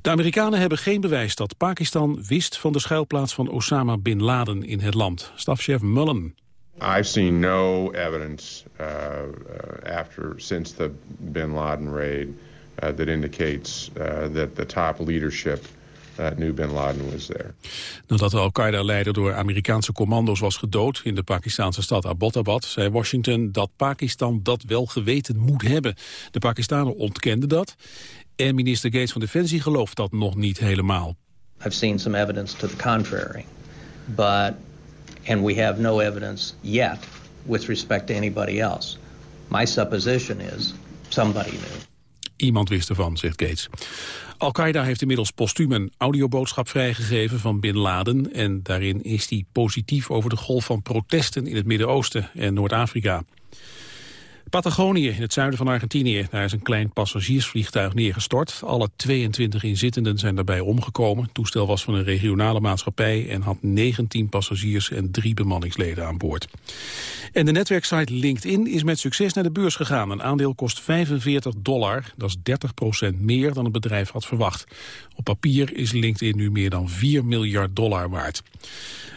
De Amerikanen hebben geen bewijs dat Pakistan wist van de schuilplaats van Osama Bin Laden in het land. Stafchef Mullen. I've seen no evidence uh, uh, after since the Bin Laden raid uh, that indicates uh, that the top leadership uh, knew Bin Laden was there. Nadat de Al-Qaeda-leider door Amerikaanse commando's was gedood in de Pakistanse stad Abbottabad, zei Washington dat Pakistan dat wel geweten moet hebben. De Pakistanen ontkenden dat en minister Gates van Defensie gelooft dat nog niet helemaal. I've seen some evidence to the contrary, but and we have no evidence yet with respect to anybody else. My supposition is somebody knew. Iemand wist ervan, zegt Gates. Al-Qaeda heeft inmiddels postuum een audioboodschap vrijgegeven van Bin Laden... en daarin is hij positief over de golf van protesten in het Midden-Oosten en Noord-Afrika. Patagonië, in het zuiden van Argentinië. Daar is een klein passagiersvliegtuig neergestort. Alle 22 inzittenden zijn daarbij omgekomen. Het toestel was van een regionale maatschappij... en had 19 passagiers en drie bemanningsleden aan boord. En de netwerksite LinkedIn is met succes naar de beurs gegaan. Een aandeel kost 45 dollar. Dat is 30 procent meer dan het bedrijf had verwacht. Op papier is LinkedIn nu meer dan 4 miljard dollar waard.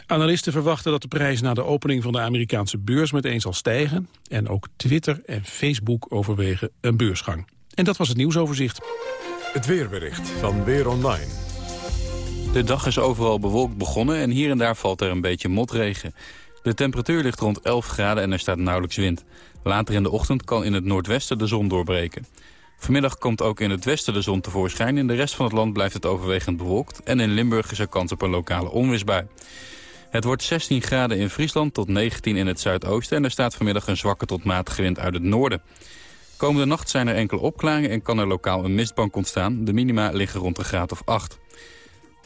Analisten verwachten dat de prijs na de opening van de Amerikaanse beurs meteen zal stijgen. En ook Twitter en Facebook overwegen een beursgang. En dat was het nieuwsoverzicht. Het weerbericht van Weer Online. De dag is overal bewolkt begonnen en hier en daar valt er een beetje motregen. De temperatuur ligt rond 11 graden en er staat nauwelijks wind. Later in de ochtend kan in het noordwesten de zon doorbreken. Vanmiddag komt ook in het westen de zon tevoorschijn. In de rest van het land blijft het overwegend bewolkt. En in Limburg is er kans op een lokale onweersbui. Het wordt 16 graden in Friesland tot 19 in het zuidoosten... en er staat vanmiddag een zwakke tot matige wind uit het noorden. Komende nacht zijn er enkele opklaringen en kan er lokaal een mistbank ontstaan. De minima liggen rond een graad of 8.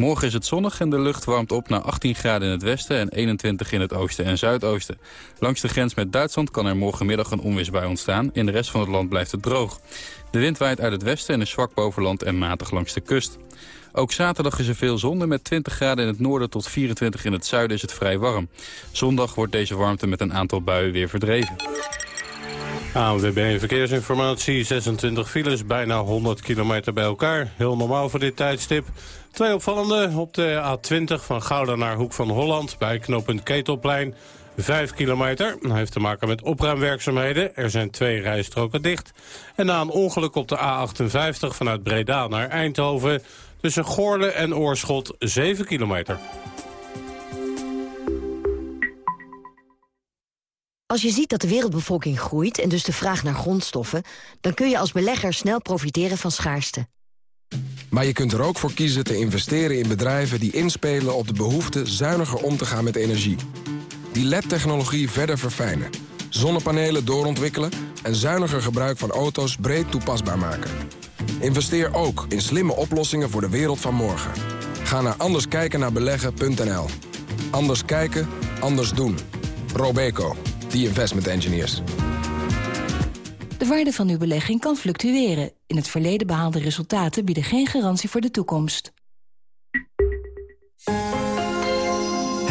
Morgen is het zonnig en de lucht warmt op naar 18 graden in het westen en 21 in het oosten en zuidoosten. Langs de grens met Duitsland kan er morgenmiddag een onweersbui ontstaan. In de rest van het land blijft het droog. De wind waait uit het westen en is zwak boven land en matig langs de kust. Ook zaterdag is er veel zon met 20 graden in het noorden tot 24 in het zuiden is het vrij warm. Zondag wordt deze warmte met een aantal buien weer verdreven. ANWB Verkeersinformatie, 26 files, bijna 100 kilometer bij elkaar. Heel normaal voor dit tijdstip. Twee opvallende op de A20 van Gouda naar Hoek van Holland... bij knooppunt Ketelplein, 5 kilometer. Dat heeft te maken met opruimwerkzaamheden. Er zijn twee rijstroken dicht. En na een ongeluk op de A58 vanuit Breda naar Eindhoven... tussen Goorle en Oorschot, 7 kilometer. Als je ziet dat de wereldbevolking groeit en dus de vraag naar grondstoffen... dan kun je als belegger snel profiteren van schaarste. Maar je kunt er ook voor kiezen te investeren in bedrijven die inspelen op de behoefte zuiniger om te gaan met energie. Die LED-technologie verder verfijnen, zonnepanelen doorontwikkelen en zuiniger gebruik van auto's breed toepasbaar maken. Investeer ook in slimme oplossingen voor de wereld van morgen. Ga naar anderskijkennaarbeleggen.nl. Anders kijken, anders doen. Robeco, the investment engineers. De waarde van uw belegging kan fluctueren. In het verleden behaalde resultaten bieden geen garantie voor de toekomst.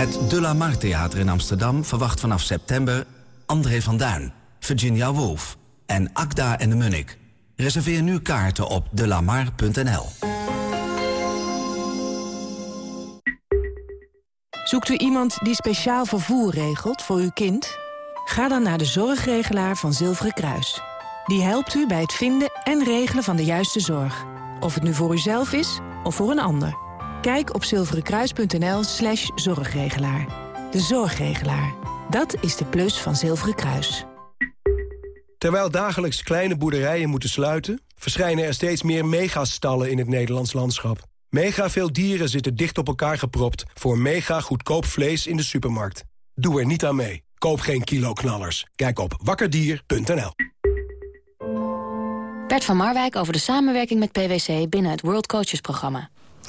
Het De La Mar Theater in Amsterdam verwacht vanaf september... André van Duin, Virginia Woolf en Akda en de Munnik. Reserveer nu kaarten op delamar.nl. Zoekt u iemand die speciaal vervoer regelt voor uw kind? Ga dan naar de zorgregelaar van Zilveren Kruis. Die helpt u bij het vinden en regelen van de juiste zorg. Of het nu voor uzelf is of voor een ander. Kijk op zilverenkruis.nl slash zorgregelaar. De zorgregelaar. Dat is de plus van Zilveren Kruis. Terwijl dagelijks kleine boerderijen moeten sluiten... verschijnen er steeds meer megastallen in het Nederlands landschap. Mega veel dieren zitten dicht op elkaar gepropt... voor mega goedkoop vlees in de supermarkt. Doe er niet aan mee. Koop geen kiloknallers. Kijk op wakkerdier.nl. Bert van Marwijk over de samenwerking met PwC binnen het World Coaches programma.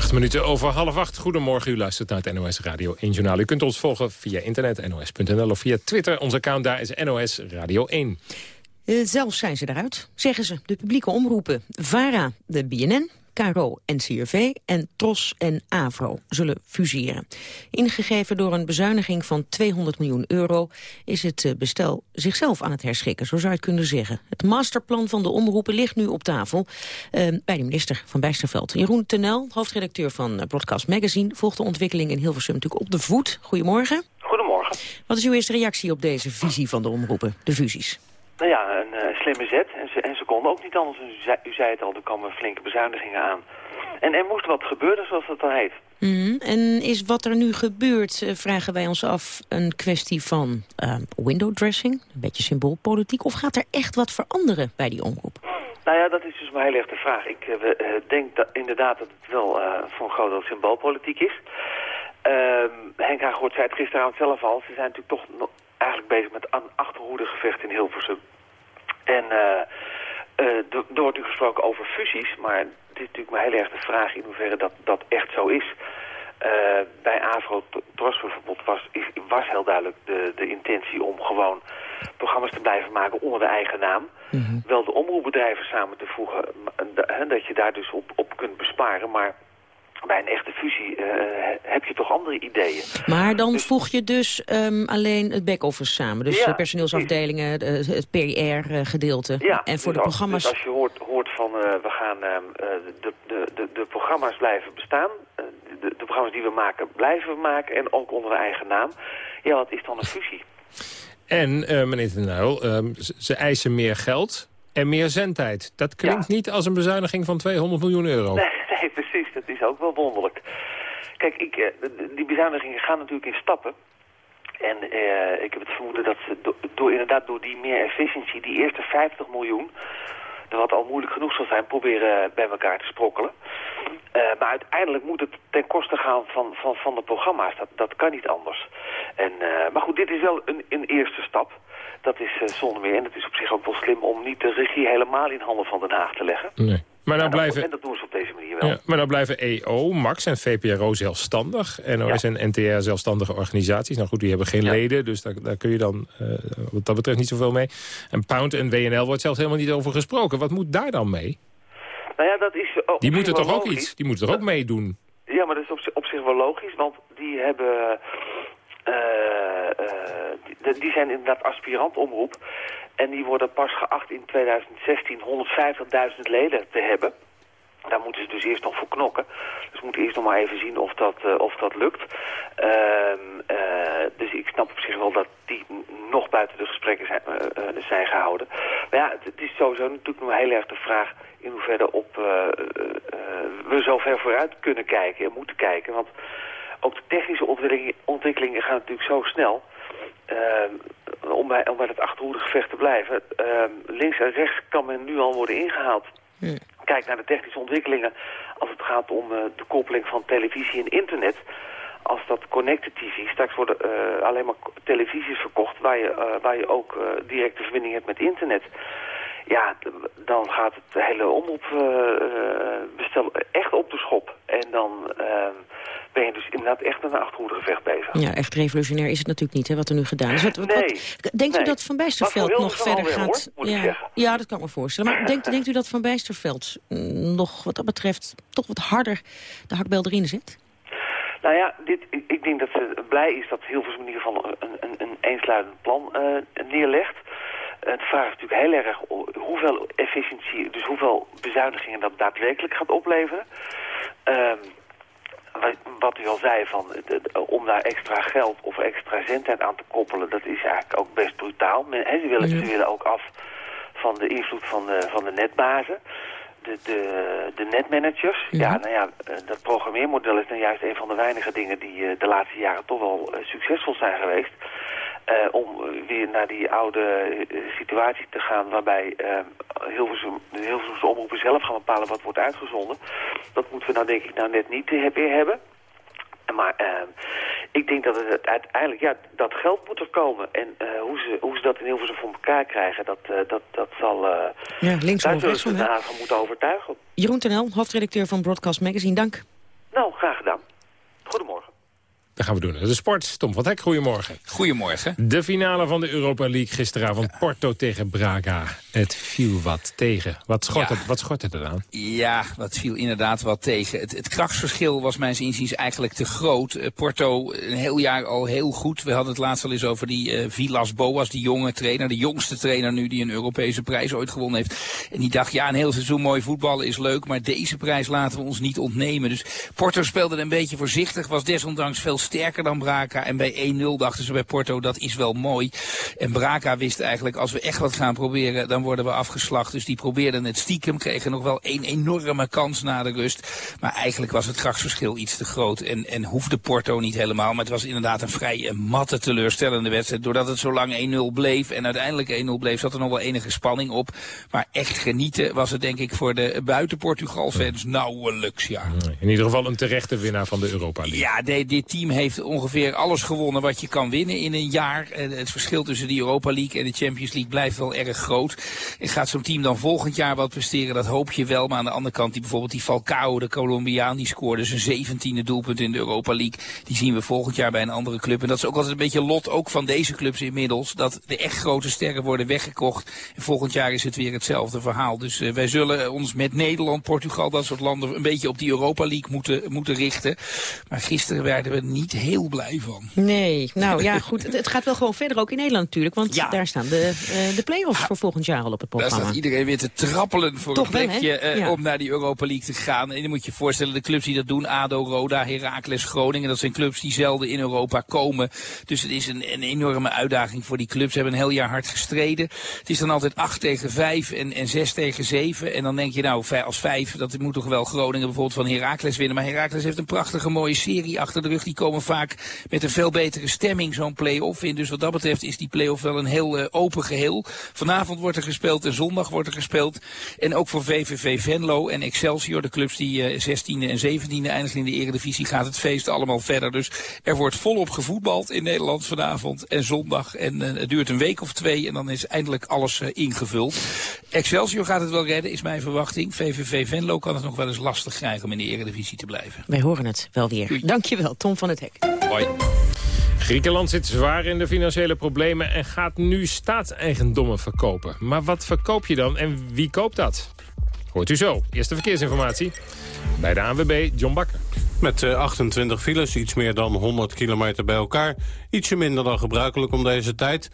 Acht minuten over half acht. Goedemorgen, u luistert naar het NOS Radio 1 Journaal. U kunt ons volgen via internet, nos.nl of via Twitter. Onze account daar is NOS Radio 1. Uh, zelfs zijn ze eruit, zeggen ze. De publieke omroepen VARA, de BNN, KRO, NCRV en TROS en AVRO zullen fuseren. Ingegeven door een bezuiniging van 200 miljoen euro... is het eh, bestel zichzelf aan het herschikken, zo zou je het kunnen zeggen. Het masterplan van de omroepen ligt nu op tafel... Uh, bij de minister van Bijsterveld. Jeroen Tenel, hoofdredacteur van Broadcast Magazine... volgt de ontwikkeling in Hilversum natuurlijk op de voet. Goedemorgen. Goedemorgen. Wat is uw eerste reactie op deze visie van de omroepen, de fusies? Nou ja, een slimme zet. En ze, en ze konden ook niet anders. U zei, u zei het al, er komen flinke bezuinigingen aan. En er moest wat gebeuren, zoals dat dan heet. Mm, en is wat er nu gebeurt, uh, vragen wij ons af, een kwestie van uh, window dressing? Een beetje symboolpolitiek? Of gaat er echt wat veranderen bij die omroep? Nou ja, dat is dus een heel erg de vraag. Ik denk dat, inderdaad dat het wel voor een groot deel symboolpolitiek is. Ehm, Henk Haaghoort zei het gisteravond zelf al. Ze zijn natuurlijk toch eigenlijk bezig met een achterhoedegevecht in Hilversum. En uh, uh, er wordt natuurlijk gesproken over fusies, maar dit is natuurlijk maar heel erg de vraag in hoeverre dat, dat echt zo is. Uh, bij Avro Tros bijvoorbeeld was, was heel duidelijk de, de intentie om gewoon programma's te blijven maken onder de eigen naam. Mm -hmm. Wel de omroepbedrijven samen te voegen, dat je daar dus op, op kunt besparen, maar bij een echte fusie uh, heb je toch andere ideeën. Maar dan dus, voeg je dus um, alleen het back-office samen. Dus ja, de personeelsafdelingen, de, het PR-gedeelte. Ja, en voor dus de programma's... Dus als je hoort, hoort van uh, we gaan uh, de, de, de, de, programma's blijven bestaan. De, de, programma's die we maken blijven we maken. En ook onder de eigen naam. Ja, wat is dan een fusie? En, uh, meneer Ten Uyl, uh, ze eisen meer geld en meer zendtijd. Dat klinkt niet als een bezuiniging van 200 miljoen euro. Nee, nee, precies. Dat is ook wel wonderlijk. Kijk, ik, uh, die bezuinigingen gaan natuurlijk in stappen. En uh, ik heb het vermoeden dat ze do door, inderdaad door die meer efficiëntie... die eerste 50 miljoen, wat al moeilijk genoeg zal zijn... proberen bij elkaar te sprokkelen. Uh, maar uiteindelijk moet het ten koste gaan van, van, van de programma's. Dat, dat kan niet anders. En, maar goed, dit is wel een, een eerste stap. Dat is uh, zonder meer. En het is op zich ook wel slim om niet de regie helemaal in handen van Den Haag te leggen. Nee. Maar nou blijven... En dat doen ze op deze manier wel. Ja, maar nou blijven EO, Max en VPRO zelfstandig. NOS ja. en NTR zelfstandige organisaties. Nou goed, die hebben geen ja. leden, dus daar, daar, kun je dan uh, wat dat betreft niet zoveel mee. En Pound en WNL wordt zelfs helemaal niet over gesproken. Wat moet daar dan mee? Nou ja, dat is... die moeten toch ook iets? Die moeten toch ook meedoen? Ja, maar dat is op, op zich wel logisch, want die hebben... Uh, uh, die, zijn inderdaad aspirant omroep. En die worden pas geacht in 2016 150.000 leden te hebben. Daar moeten ze dus eerst nog voor knokken. Dus we moeten eerst nog maar even zien of dat, uh, of dat lukt. Uh, dus ik snap op zich wel dat die nog buiten de gesprekken zijn, zijn gehouden. Maar ja, het, is sowieso natuurlijk nog heel erg de vraag in hoeverre op, we zo ver vooruit kunnen kijken en moeten kijken. Want ook de technische ontwikkelingen gaan natuurlijk zo snel. Uh, om, bij, om bij het achterhoedegevecht te blijven. Uh, links en rechts kan men nu al worden ingehaald. Kijk naar de technische ontwikkelingen als het gaat om uh, de koppeling van televisie en internet. Als dat connected TV, straks worden uh, alleen maar televisies verkocht waar je, uh, waar je ook directe verbinding hebt met internet. Ja, dan gaat het hele omroepbestel echt op de schop. En dan ehm, ben je dus inderdaad echt met een achterhoedegevecht bezig. Ja, echt revolutionair is het natuurlijk niet, hè, wat er nu gedaan is. Wat, wat, nee, wat, denkt nee. u dat Van Bijsterveld nog verder weer, gaat? Hoor, ja, ja, dat kan ik me voorstellen. Maar denkt, denkt u dat Van Bijsterveld nog wat dat betreft toch wat harder de hakbel erin zet? Nou ja, dit, ik, ik denk dat ze blij is dat Hilversum in ieder geval een, een, een eensluidend plan uh, neerlegt. Het vraagt natuurlijk heel erg hoeveel efficiëntie, dus hoeveel bezuinigingen dat daadwerkelijk gaat opleveren. Um, wat u al zei, van, de, de, om daar extra geld of extra zendtijd aan te koppelen, dat is eigenlijk ook best brutaal. Men, he, ze, willen, ja. ze willen ook af van de invloed van de, van de netbazen. De, de, de netmanagers, ja. ja, nou ja, dat programmeermodel is nou juist een van de weinige dingen die uh, de laatste jaren toch wel uh, succesvol zijn geweest. Uh, om weer naar die oude situatie te gaan waarbij Hilversum, de Hilversumse omroepen zelf gaan bepalen wat wordt uitgezonden. Dat moeten we nou denk ik nou net niet meer hebben. Maar uh, ik denk dat het uiteindelijk, ja, dat geld moet er komen. En uh, hoe, ze, hoe ze dat in Hilversum voor elkaar krijgen, dat, uh, dat, dat zal... ja, links daar zullen ze de van moeten overtuigen. Jeroen Tenel, hoofdredacteur van Broadcast Magazine, dank. Nou, graag gedaan. Goedemorgen. Dat gaan we doen. De sport. Tom van Hek, goedemorgen. Goedemorgen. De finale van de Europa League gisteravond. Porto tegen Braga. Het viel wat tegen. Wat schort, ja. het, wat schort het eraan? Ja, dat viel inderdaad wat tegen. Het, het krachtsverschil was mijns inziens eigenlijk te groot. Uh, Porto een heel jaar al heel goed. We hadden het laatst al eens over die uh, Vilas Boas, die jonge trainer. De jongste trainer nu die een Europese prijs ooit gewonnen heeft. En die dacht, ja, een heel seizoen mooi voetballen is leuk. Maar deze prijs laten we ons niet ontnemen. Dus Porto speelde een beetje voorzichtig. Was desondanks veel sterker dan Braga. En bij 1-0 dachten ze bij Porto, dat is wel mooi. En Braga wist eigenlijk, als we echt wat gaan proberen, dan worden we afgeslacht. Dus die probeerden het stiekem, kregen nog wel een enorme kans na de rust. Maar eigenlijk was het krachtsverschil iets te groot. En, en hoefde Porto niet helemaal. Maar het was inderdaad een vrij matte teleurstellende wedstrijd. Doordat het zo lang 1-0 bleef en uiteindelijk 1-0 bleef, zat er nog wel enige spanning op. Maar echt genieten was het denk ik voor de buiten Portugal-fans nauwelijks, ja. In ieder geval een terechte winnaar van de Europa League. Ja, dit team heeft ongeveer alles gewonnen wat je kan winnen in een jaar. Het verschil tussen de Europa League en de Champions League blijft wel erg groot. En gaat zo'n team dan volgend jaar wat presteren, dat hoop je wel. Maar aan de andere kant, die, bijvoorbeeld die Falcao, de Colombiaan, die scoorde zijn zeventiende doelpunt in de Europa League. Die zien we volgend jaar bij een andere club. En dat is ook altijd een beetje lot, ook van deze clubs inmiddels. Dat de echt grote sterren worden weggekocht. En volgend jaar is het weer hetzelfde verhaal. Dus uh, wij zullen ons met Nederland, Portugal, dat soort landen een beetje op die Europa League moeten, moeten richten. Maar gisteren werden we niet niet heel blij van. Nee, nou ja, goed. Het, het gaat wel gewoon verder, ook in Nederland natuurlijk. Want daar staan de, uh, de play-offs voor volgend jaar al op het programma. Daar staat iedereen weer te trappelen voor Toch een plekje wel, uh, om naar die Europa League te gaan. En dan moet je je voorstellen, de clubs die dat doen, ADO, Roda, Heracles, Groningen, dat zijn clubs die zelden in Europa komen. Dus het is een, een enorme uitdaging voor die clubs. Ze hebben een heel jaar hard gestreden. Het is dan altijd 8 tegen 5 en, en 6 tegen 7. En dan denk je, nou, als 5, dat moet toch wel Groningen bijvoorbeeld van Heracles winnen. Maar Heracles heeft een prachtige mooie serie achter de rug. Die komen vaak met een veel betere stemming zo'n play-off in. Dus wat dat betreft is die play-off wel een heel uh, open geheel. Vanavond wordt er gespeeld en zondag wordt er gespeeld. En ook voor VVV Venlo en Excelsior, de clubs die uh, 16e en 17e eindigen in de eredivisie, gaat het feest allemaal verder. Dus er wordt volop gevoetbald in Nederland vanavond en zondag. En uh, het duurt een week of twee en dan is eindelijk alles ingevuld. Excelsior gaat het wel redden, is mijn verwachting. VVV Venlo kan het nog wel eens lastig krijgen om in de eredivisie te blijven. Wij horen het wel weer. Dankjewel, Tom van het Hek. Hoi. Griekenland zit zwaar in de financiële problemen en gaat nu staatseigendommen verkopen. Maar wat verkoop je dan en wie koopt dat? Hoort u zo. Eerste verkeersinformatie bij de ANWB, John Bakker. Met uh, 28 files, iets meer dan 100 kilometer bij elkaar. Ietsje minder dan gebruikelijk om deze tijd.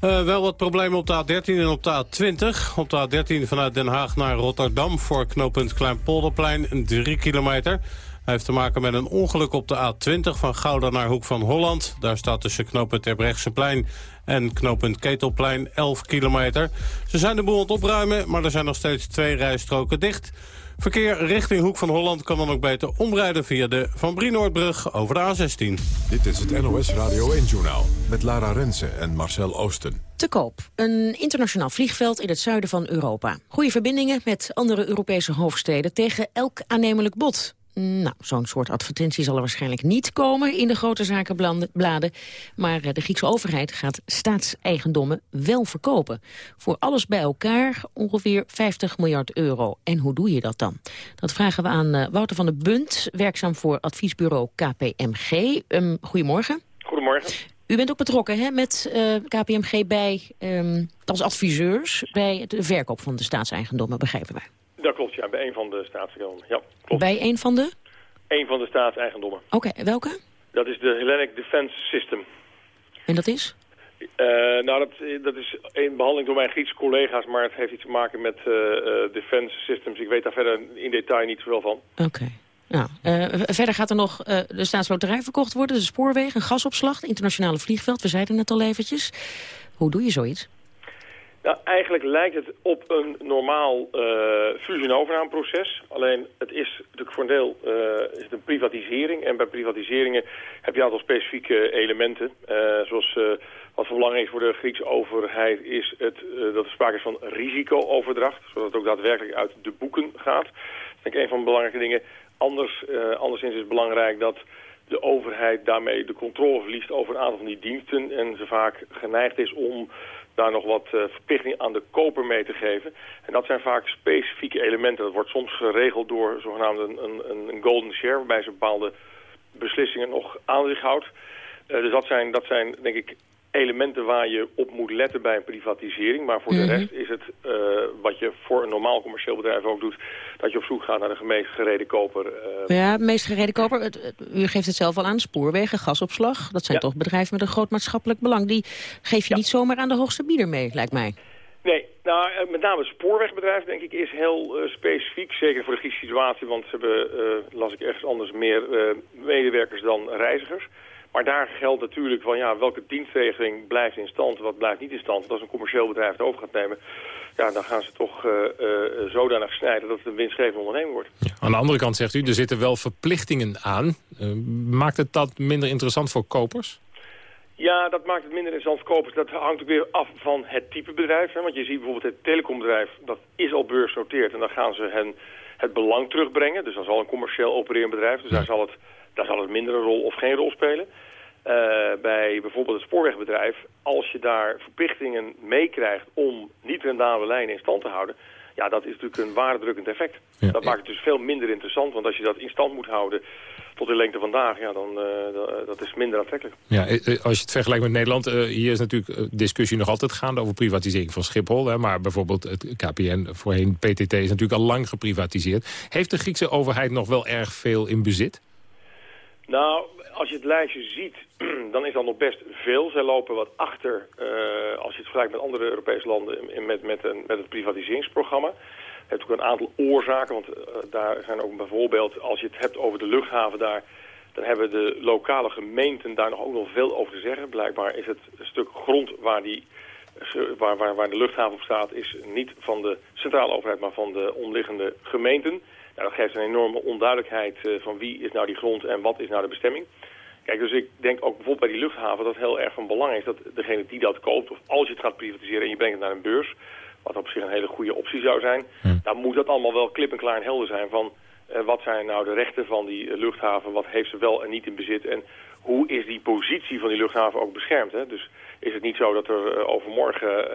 Uh, wel wat problemen op de A13 en op de A20. Op de A13 vanuit Den Haag naar Rotterdam voor knooppunt Kleinpolderplein 3 kilometer. Hij heeft te maken met een ongeluk op de A20 van Gouda naar Hoek van Holland. Daar staat tussen knooppunt Terbrechtseplein en knooppunt Ketelplein 11 kilometer. Ze zijn de boel aan het opruimen, maar er zijn nog steeds twee rijstroken dicht. Verkeer richting Hoek van Holland kan dan ook beter omrijden via de Van Brienoordbrug over de A16. Dit is het NOS Radio 1-journaal met Lara Rensen en Marcel Oosten. Te koop. Een internationaal vliegveld in het zuiden van Europa. Goede verbindingen met andere Europese hoofdsteden tegen elk aannemelijk bod. Nou, zo'n soort advertentie zal er waarschijnlijk niet komen in de grote zakenbladen. Maar de Griekse overheid gaat staatseigendommen wel verkopen. Voor alles bij elkaar ongeveer 50 miljard euro. En hoe doe je dat dan? Dat vragen we aan uh, Wouter van der Bunt, werkzaam voor adviesbureau KPMG. Um, goedemorgen. Goedemorgen. U bent ook betrokken hè, met uh, KPMG bij, um, als adviseurs bij de verkoop van de staatseigendommen, begrijpen wij. Dat klopt, ja. Bij een van de staatseigendommen. Ja, klopt. Bij een van de? Een van de staatseigendommen. Oké, okay, welke? Dat is de Hellenic Defense System. En dat is? Uh, nou, dat, dat is een behandeling door mijn Griekse collega's, maar het heeft iets te maken met uh, defense systems. Ik weet daar verder in detail niet zoveel van. Oké. Okay. Nou, verder gaat er nog de staatsloterij verkocht worden, de spoorwegen, een gasopslag, internationale vliegveld. We zeiden het al eventjes. Hoe doe je zoiets? Nou, eigenlijk lijkt het op een normaal uh, fusie- en overnameproces. Alleen het is natuurlijk voor een deel uh, is het een privatisering. En bij privatiseringen heb je een aantal specifieke elementen. Uh, zoals wat van belang is voor de Griekse overheid is het, dat er sprake is van risicooverdracht. Zodat het ook daadwerkelijk uit de boeken gaat. Dat is denk ik een van de belangrijke dingen. Anders, anderszins is het belangrijk dat de overheid daarmee de controle verliest over een aantal van die diensten. En ze vaak geneigd is om daar nog wat uh, verplichting aan de koper mee te geven. En dat zijn vaak specifieke elementen. Dat wordt soms geregeld door zogenaamd een, een, een golden share... waarbij ze bepaalde beslissingen nog aan zich houdt. Uh, dus dat zijn, dat zijn, denk ik, elementen waar je op moet letten bij een privatisering. Maar voor mm -hmm. de rest is het uh, wat je voor een normaal commercieel bedrijf ook doet... dat je op zoek gaat naar de meest gereden koper. Uh... Ja, meest gereden koper. Het, het, u geeft het zelf al aan. Spoorwegen, gasopslag. Dat zijn ja. toch bedrijven met een groot maatschappelijk belang. Die geef je ja. niet zomaar aan de hoogste bieder mee, lijkt mij. Nee, nou, met name het spoorwegbedrijf, denk ik, is heel uh, specifiek. Zeker voor de situatie, want ze hebben, las ik ergens anders, meer medewerkers dan reizigers. Maar daar geldt natuurlijk van ja, welke dienstregeling blijft in stand, wat blijft niet in stand. Want als een commercieel bedrijf het over gaat nemen, ja, dan gaan ze toch uh, uh, zodanig snijden dat het een winstgevende onderneming wordt. Aan de andere kant zegt u, er zitten wel verplichtingen aan. Uh, maakt het dat minder interessant voor kopers? Ja, dat maakt het minder interessant voor kopers. Dat hangt ook weer af van het type bedrijf. Hè? Want je ziet bijvoorbeeld het telecombedrijf, dat is al beursnoteerd. En dan gaan ze hen het belang terugbrengen. Dus dan zal een commercieel opererend bedrijf, dus daar zal het daar zal het minder een rol of geen rol spelen. Uh, bij bijvoorbeeld het spoorwegbedrijf, als je daar verplichtingen meekrijgt om niet rendabele lijnen in stand te houden, ja, dat is natuurlijk een waardedrukkend effect. Ja. Dat maakt het dus veel minder interessant, want als je dat in stand moet houden tot de lengte vandaag, ja, dan uh, dat is minder aantrekkelijk. Ja, als je het vergelijkt met Nederland, uh, hier is natuurlijk discussie nog altijd gaande over privatisering van Schiphol. Hè, maar bijvoorbeeld het KPN, voorheen PTT, is natuurlijk al lang geprivatiseerd. Heeft de Griekse overheid nog wel erg veel in bezit? Nou, als je het lijstje ziet, dan is dat nog best veel. Zij lopen wat achter, uh, als je het vergelijkt met andere Europese landen, met, met, een, met het privatiseringsprogramma. Het heeft ook een aantal oorzaken, want uh, daar zijn ook bijvoorbeeld, als je het hebt over de luchthaven daar, dan hebben de lokale gemeenten daar nog ook nog veel over te zeggen. Blijkbaar is het stuk grond waar, die, waar, waar, waar de luchthaven op staat, is niet van de centrale overheid, maar van de omliggende gemeenten. Nou, dat geeft een enorme onduidelijkheid uh, van wie is nou die grond en wat is nou de bestemming. Kijk, dus ik denk ook bijvoorbeeld bij die luchthaven dat het heel erg van belang is dat degene die dat koopt, of als je het gaat privatiseren en je brengt het naar een beurs, wat op zich een hele goede optie zou zijn, hm. dan moet dat allemaal wel klip en klaar en helder zijn van uh, wat zijn nou de rechten van die luchthaven, wat heeft ze wel en niet in bezit en hoe is die positie van die luchthaven ook beschermd. Hè? Dus is het niet zo dat er uh, overmorgen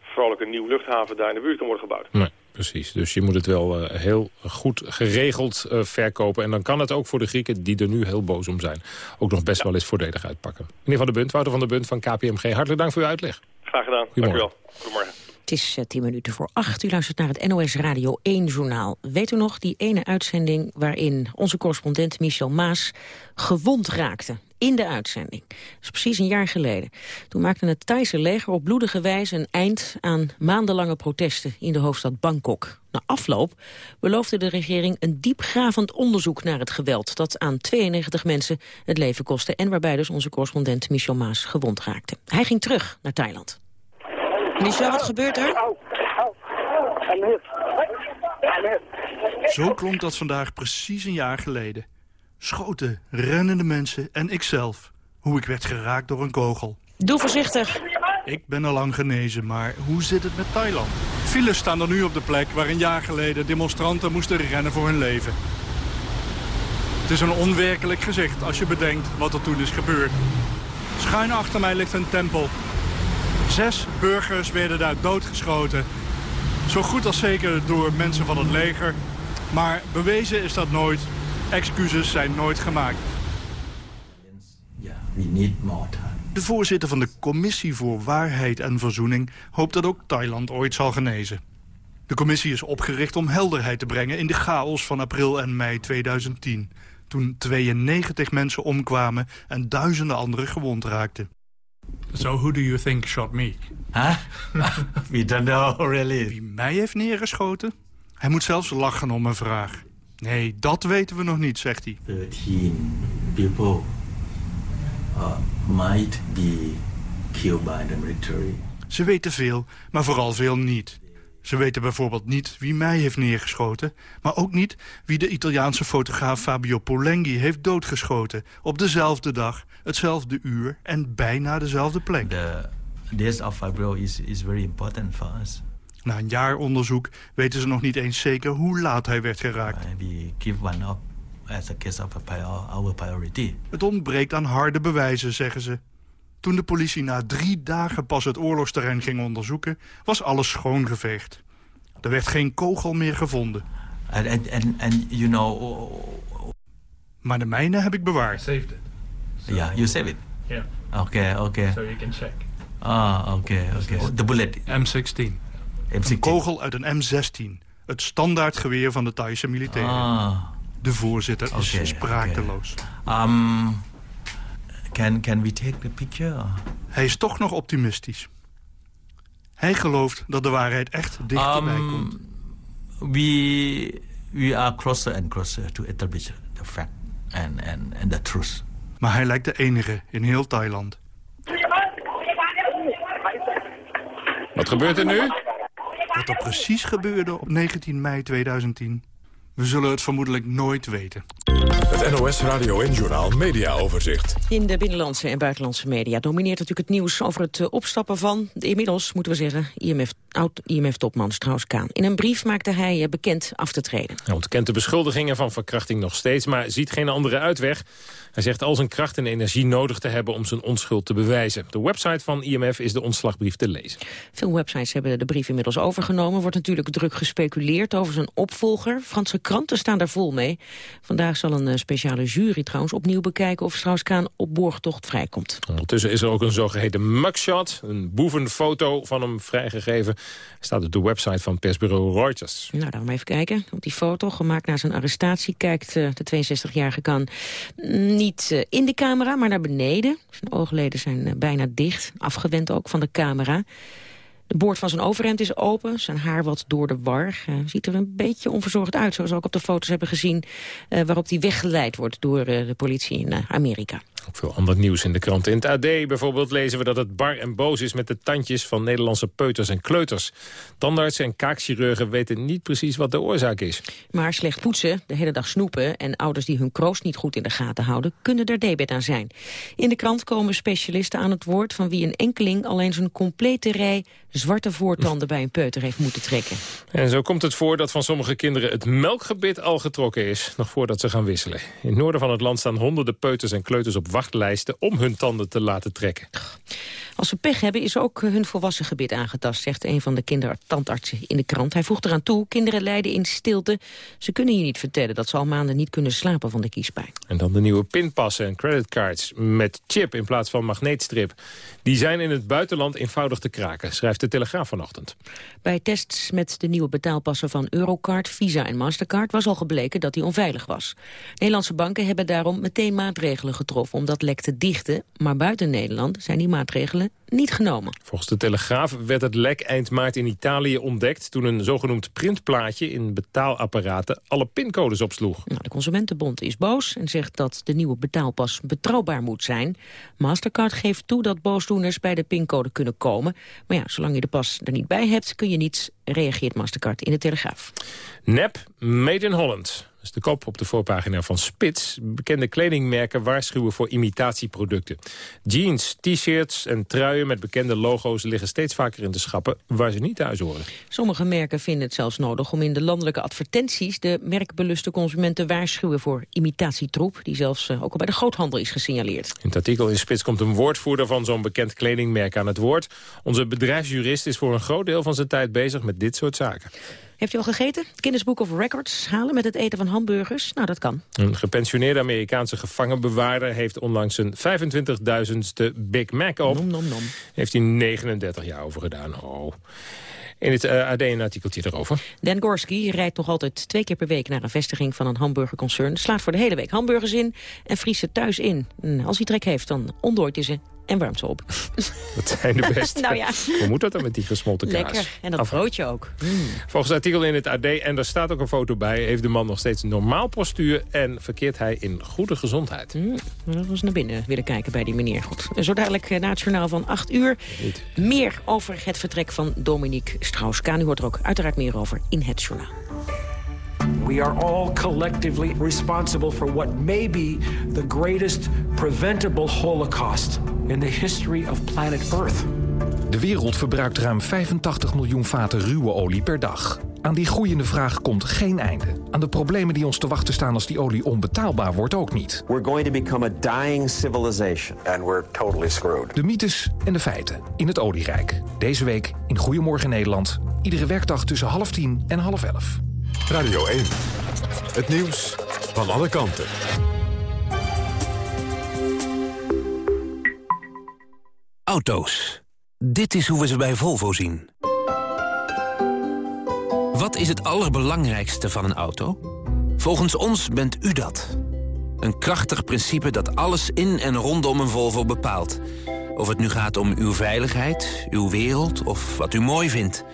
vrolijk een nieuwe luchthaven daar in de buurt kan worden gebouwd. Nee. Precies, dus je moet het wel uh, heel goed geregeld uh, verkopen. En dan kan het ook voor de Grieken, die er nu heel boos om zijn... ook nog best ja. wel eens voordelig uitpakken. Meneer Van der Bunt, Wouter van der Bunt van KPMG... hartelijk dank voor uw uitleg. Graag gedaan, dank u wel. Goedemorgen. Het is uh, tien minuten voor acht. U luistert naar het NOS Radio 1-journaal. Weet u nog die ene uitzending waarin onze correspondent Michel Maas gewond raakte? In de uitzending. Dat is precies een jaar geleden. Toen maakte het Thaise leger op bloedige wijze een eind aan maandenlange protesten in de hoofdstad Bangkok. Na afloop beloofde de regering een diepgravend onderzoek naar het geweld dat aan 92 mensen het leven kostte en waarbij dus onze correspondent Michel Maas gewond raakte. Hij ging terug naar Thailand. Michel, wat gebeurt er? Zo klonk dat vandaag precies een jaar geleden. Schoten, rennende mensen en ikzelf. Hoe ik werd geraakt door een kogel. Doe voorzichtig. Ik ben al lang genezen, maar hoe zit het met Thailand? Files staan er nu op de plek waar een jaar geleden demonstranten moesten rennen voor hun leven. Het is een onwerkelijk gezicht als je bedenkt wat er toen is gebeurd. Schuin achter mij ligt een tempel. Zes burgers werden daar doodgeschoten. Zo goed als zeker door mensen van het leger. Maar bewezen is dat nooit. Excuses zijn nooit gemaakt. De voorzitter van de Commissie voor Waarheid en Verzoening hoopt dat ook Thailand ooit zal genezen. De commissie is opgericht om helderheid te brengen in de chaos van april en mei 2010. Toen 92 mensen omkwamen en duizenden anderen gewond raakten. So who do you think shot me? Huh? We don't know, really. Wie mij heeft neergeschoten? Hij moet zelfs lachen om mijn vraag. Nee, dat weten we nog niet, zegt hij. 13 people uh, might be killed by the military. Ze weten veel, maar vooral veel niet. Ze weten bijvoorbeeld niet wie mij heeft neergeschoten... maar ook niet wie de Italiaanse fotograaf Fabio Polenghi heeft doodgeschoten... op dezelfde dag, hetzelfde uur en bijna dezelfde plek. The death of Fabio is, is very important for us. Na een jaar onderzoek weten ze nog niet eens zeker hoe laat hij werd geraakt. We give one up as a case of our priority. Het ontbreekt aan harde bewijzen, zeggen ze. Toen de politie na drie dagen pas het oorlogsterrein ging onderzoeken... was alles schoongeveegd. Er werd geen kogel meer gevonden. And, and, and, you know... Maar de mijne heb ik bewaard. Ja, yeah, you saved it? Yeah. Oké, okay, oké. Okay. So you can check. Ah, oké, okay, oké. The bullet. M16. Een kogel uit een M16. Het standaardgeweer van de Thaise militairen. Ah. De voorzitter is okay, sprakeloos. Okay. Um, can, can we take the picture? Hij is toch nog optimistisch. Hij gelooft dat de waarheid echt dichterbij um, komt. We, we are closer and closer to establish the fact and, and, and the truth. Maar hij lijkt de enige in heel Thailand. Wat gebeurt er nu? Wat er precies gebeurde op 19 mei 2010... we zullen het vermoedelijk nooit weten. Het NOS Radio en Journal Media Overzicht. In de binnenlandse en buitenlandse media domineert natuurlijk het nieuws over het eh, opstappen van, inmiddels moeten we zeggen, IMF, oud-IMF-topman Strauss-Kaan. In een brief maakte hij bekend af te treden. Hij ontkent de beschuldigingen van verkrachting nog steeds, maar ziet geen andere uitweg. Hij zegt al zijn kracht en energie nodig te hebben om zijn onschuld te bewijzen. De website van IMF is de ontslagbrief te lezen. Veel websites hebben de brief inmiddels overgenomen. Wordt natuurlijk druk gespeculeerd over zijn opvolger. Franse kranten staan daar vol mee. Vandaag zal een eh, speciale jury trouwens opnieuw bekijken of Strauss-Kaan op borgtocht vrijkomt. Ondertussen is er ook een zogeheten mugshot, een boevenfoto van hem vrijgegeven. Staat op de website van persbureau Reuters. Nou, dan maar even kijken. Op die foto, gemaakt na zijn arrestatie, kijkt uh, de 62-jarige kan niet uh, in de camera, maar naar beneden. Zijn oogleden zijn uh, bijna dicht, afgewend ook van de camera. De boord van zijn overhemd is open, zijn haar wat door de war. Ziet er een beetje onverzorgd uit, zoals we ook op de foto's hebben gezien... Waarop hij weggeleid wordt door de politie in Amerika. Ook veel ander nieuws in de krant. In het AD bijvoorbeeld lezen we dat het bar en boos is... met de tandjes van Nederlandse peuters en kleuters. Tandartsen en kaakchirurgen weten niet precies wat de oorzaak is. Maar slecht poetsen, de hele dag snoepen... en ouders die hun kroost niet goed in de gaten houden... kunnen er debet aan zijn. In de krant komen specialisten aan het woord... van wie een enkeling alleen zijn complete rij zwarte voortanden bij een peuter heeft moeten trekken. En zo komt het voor dat van sommige kinderen het melkgebit al getrokken is, nog voordat ze gaan wisselen. In het noorden van het land staan honderden peuters en kleuters op wachtlijsten om hun tanden te laten trekken. Als ze pech hebben is ook hun volwassen gebit aangetast, zegt een van de kindertandartsen in de krant. Hij voegt eraan toe, kinderen lijden in stilte. Ze kunnen je niet vertellen dat ze al maanden niet kunnen slapen van de kiespijn. En dan de nieuwe pinpassen en creditcards met chip in plaats van magneetstrip. Die zijn in het buitenland eenvoudig te kraken, schrijft de Telegraaf vanochtend. Bij tests met de nieuwe betaalpassen van Eurocard, Visa en Mastercard was al gebleken dat die onveilig was. Nederlandse banken hebben daarom meteen maatregelen getroffen om dat lek te dichten. Maar buiten Nederland zijn die maatregelen niet genomen. Volgens de Telegraaf werd het lek eind maart in Italië ontdekt... toen een zogenoemd printplaatje in betaalapparaten alle pincodes opsloeg. Nou, de Consumentenbond is boos en zegt dat de nieuwe betaalpas betrouwbaar moet zijn. Mastercard geeft toe dat boosdoeners bij de pincode kunnen komen. Maar ja, zolang je de pas er niet bij hebt, kun je niets, reageert Mastercard in de Telegraaf. Nep, made in Holland is de kop op de voorpagina van Spits. Bekende kledingmerken waarschuwen voor imitatieproducten. Jeans, t-shirts en truien met bekende logo's liggen steeds vaker in de schappen waar ze niet thuis horen. Sommige merken vinden het zelfs nodig om in de landelijke advertenties de merkbeluste consumenten waarschuwen voor imitatietroep, die zelfs ook al bij de groothandel is gesignaleerd. In het artikel in Spits komt een woordvoerder van zo'n bekend kledingmerk aan het woord. Onze bedrijfsjurist is voor een groot deel van zijn tijd bezig met dit soort zaken. Heeft u al gegeten? Guinness Book of Records halen met het eten van hamburgers? Nou, dat kan. Een gepensioneerde Amerikaanse gevangenbewaarder... heeft onlangs een 25.000ste Big Mac op. Nom, nom, nom. Heeft hij 39 jaar over gedaan. Oh. In het uh, AD een artikeltje erover. Dan Gorski rijdt nog altijd twee keer per week naar een vestiging van een hamburgerconcern. Slaat voor de hele week hamburgers in en vriest ze thuis in. En als hij trek heeft, dan ontdooit hij ze en warmt ze op. Dat zijn de beste. nou ja. Hoe moet dat dan met die gesmolten kaas? Lekker. En dat broodje ook. Mm. Volgens het artikel in het AD, en daar staat ook een foto bij... heeft de man nog steeds normaal postuur en verkeert hij in goede gezondheid. Mm. Dat was naar binnen willen kijken bij die meneer. Goed. Zo dadelijk na het journaal van 8 uur. Meer over het vertrek van Dominique Strauss-Kaan. U hoort er ook uiteraard meer over in het journaal. We are all collectively responsible for what may be the greatest preventable holocaust in the history of planet Earth. De wereld verbruikt ruim 85 miljoen vaten ruwe olie per dag. Aan die groeiende vraag komt geen einde. Aan de problemen die ons te wachten staan als die olie onbetaalbaar wordt ook niet. We're going to become a dying civilization. And we're totally screwed. De mythes en de feiten in het olierijk. Deze week in Goedemorgen Nederland. Iedere werkdag tussen half tien en half elf. Radio 1. Het nieuws van alle kanten. Auto's. Dit is hoe we ze bij Volvo zien. Wat is het allerbelangrijkste van een auto? Volgens ons bent u dat. Een krachtig principe dat alles in en rondom een Volvo bepaalt. Of het nu gaat om uw veiligheid, uw wereld of wat u mooi vindt.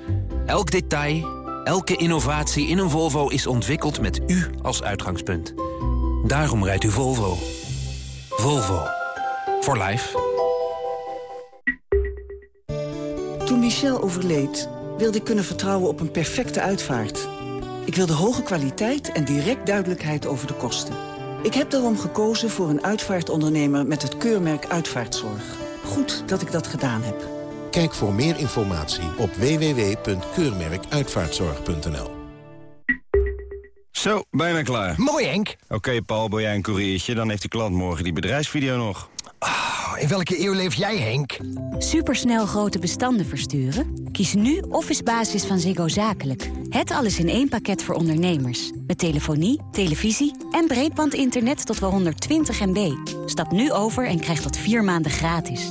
Elk detail, elke innovatie in een Volvo is ontwikkeld met u als uitgangspunt. Daarom rijdt u Volvo. Volvo. For life. Toen Michel overleed, wilde ik kunnen vertrouwen op een perfecte uitvaart. Ik wilde hoge kwaliteit en direct duidelijkheid over de kosten. Ik heb daarom gekozen voor een uitvaartondernemer met het keurmerk Uitvaartzorg. Goed dat ik dat gedaan heb. Kijk voor meer informatie op www.keurmerkuitvaartzorg.nl Zo, bijna klaar. Mooi, Henk. Oké, Paul, wil jij een koeriertje? Dan heeft die klant morgen die bedrijfsvideo nog. Oh, in welke eeuw leef jij, Henk? Supersnel grote bestanden versturen? Kies nu Office Basis van Ziggo Zakelijk. Het alles in één pakket voor ondernemers. Met telefonie, televisie en breedbandinternet tot wel 120 MB. Stap nu over en krijg dat vier maanden gratis.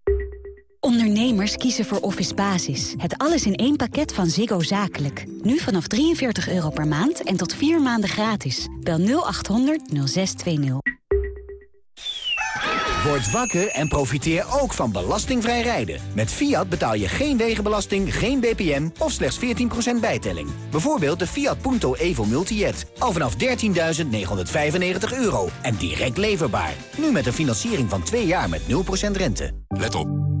Ondernemers kiezen voor Office Basis. Het alles in één pakket van Ziggo Zakelijk. Nu vanaf 43 euro per maand en tot 4 maanden gratis. Bel 0800 0620. Word wakker en profiteer ook van belastingvrij rijden. Met Fiat betaal je geen wegenbelasting, geen BPM of slechts 14% bijtelling. Bijvoorbeeld de Fiat Punto Evo Multijet. Al vanaf 13.995 euro en direct leverbaar. Nu met een financiering van 2 jaar met 0% rente. Let op.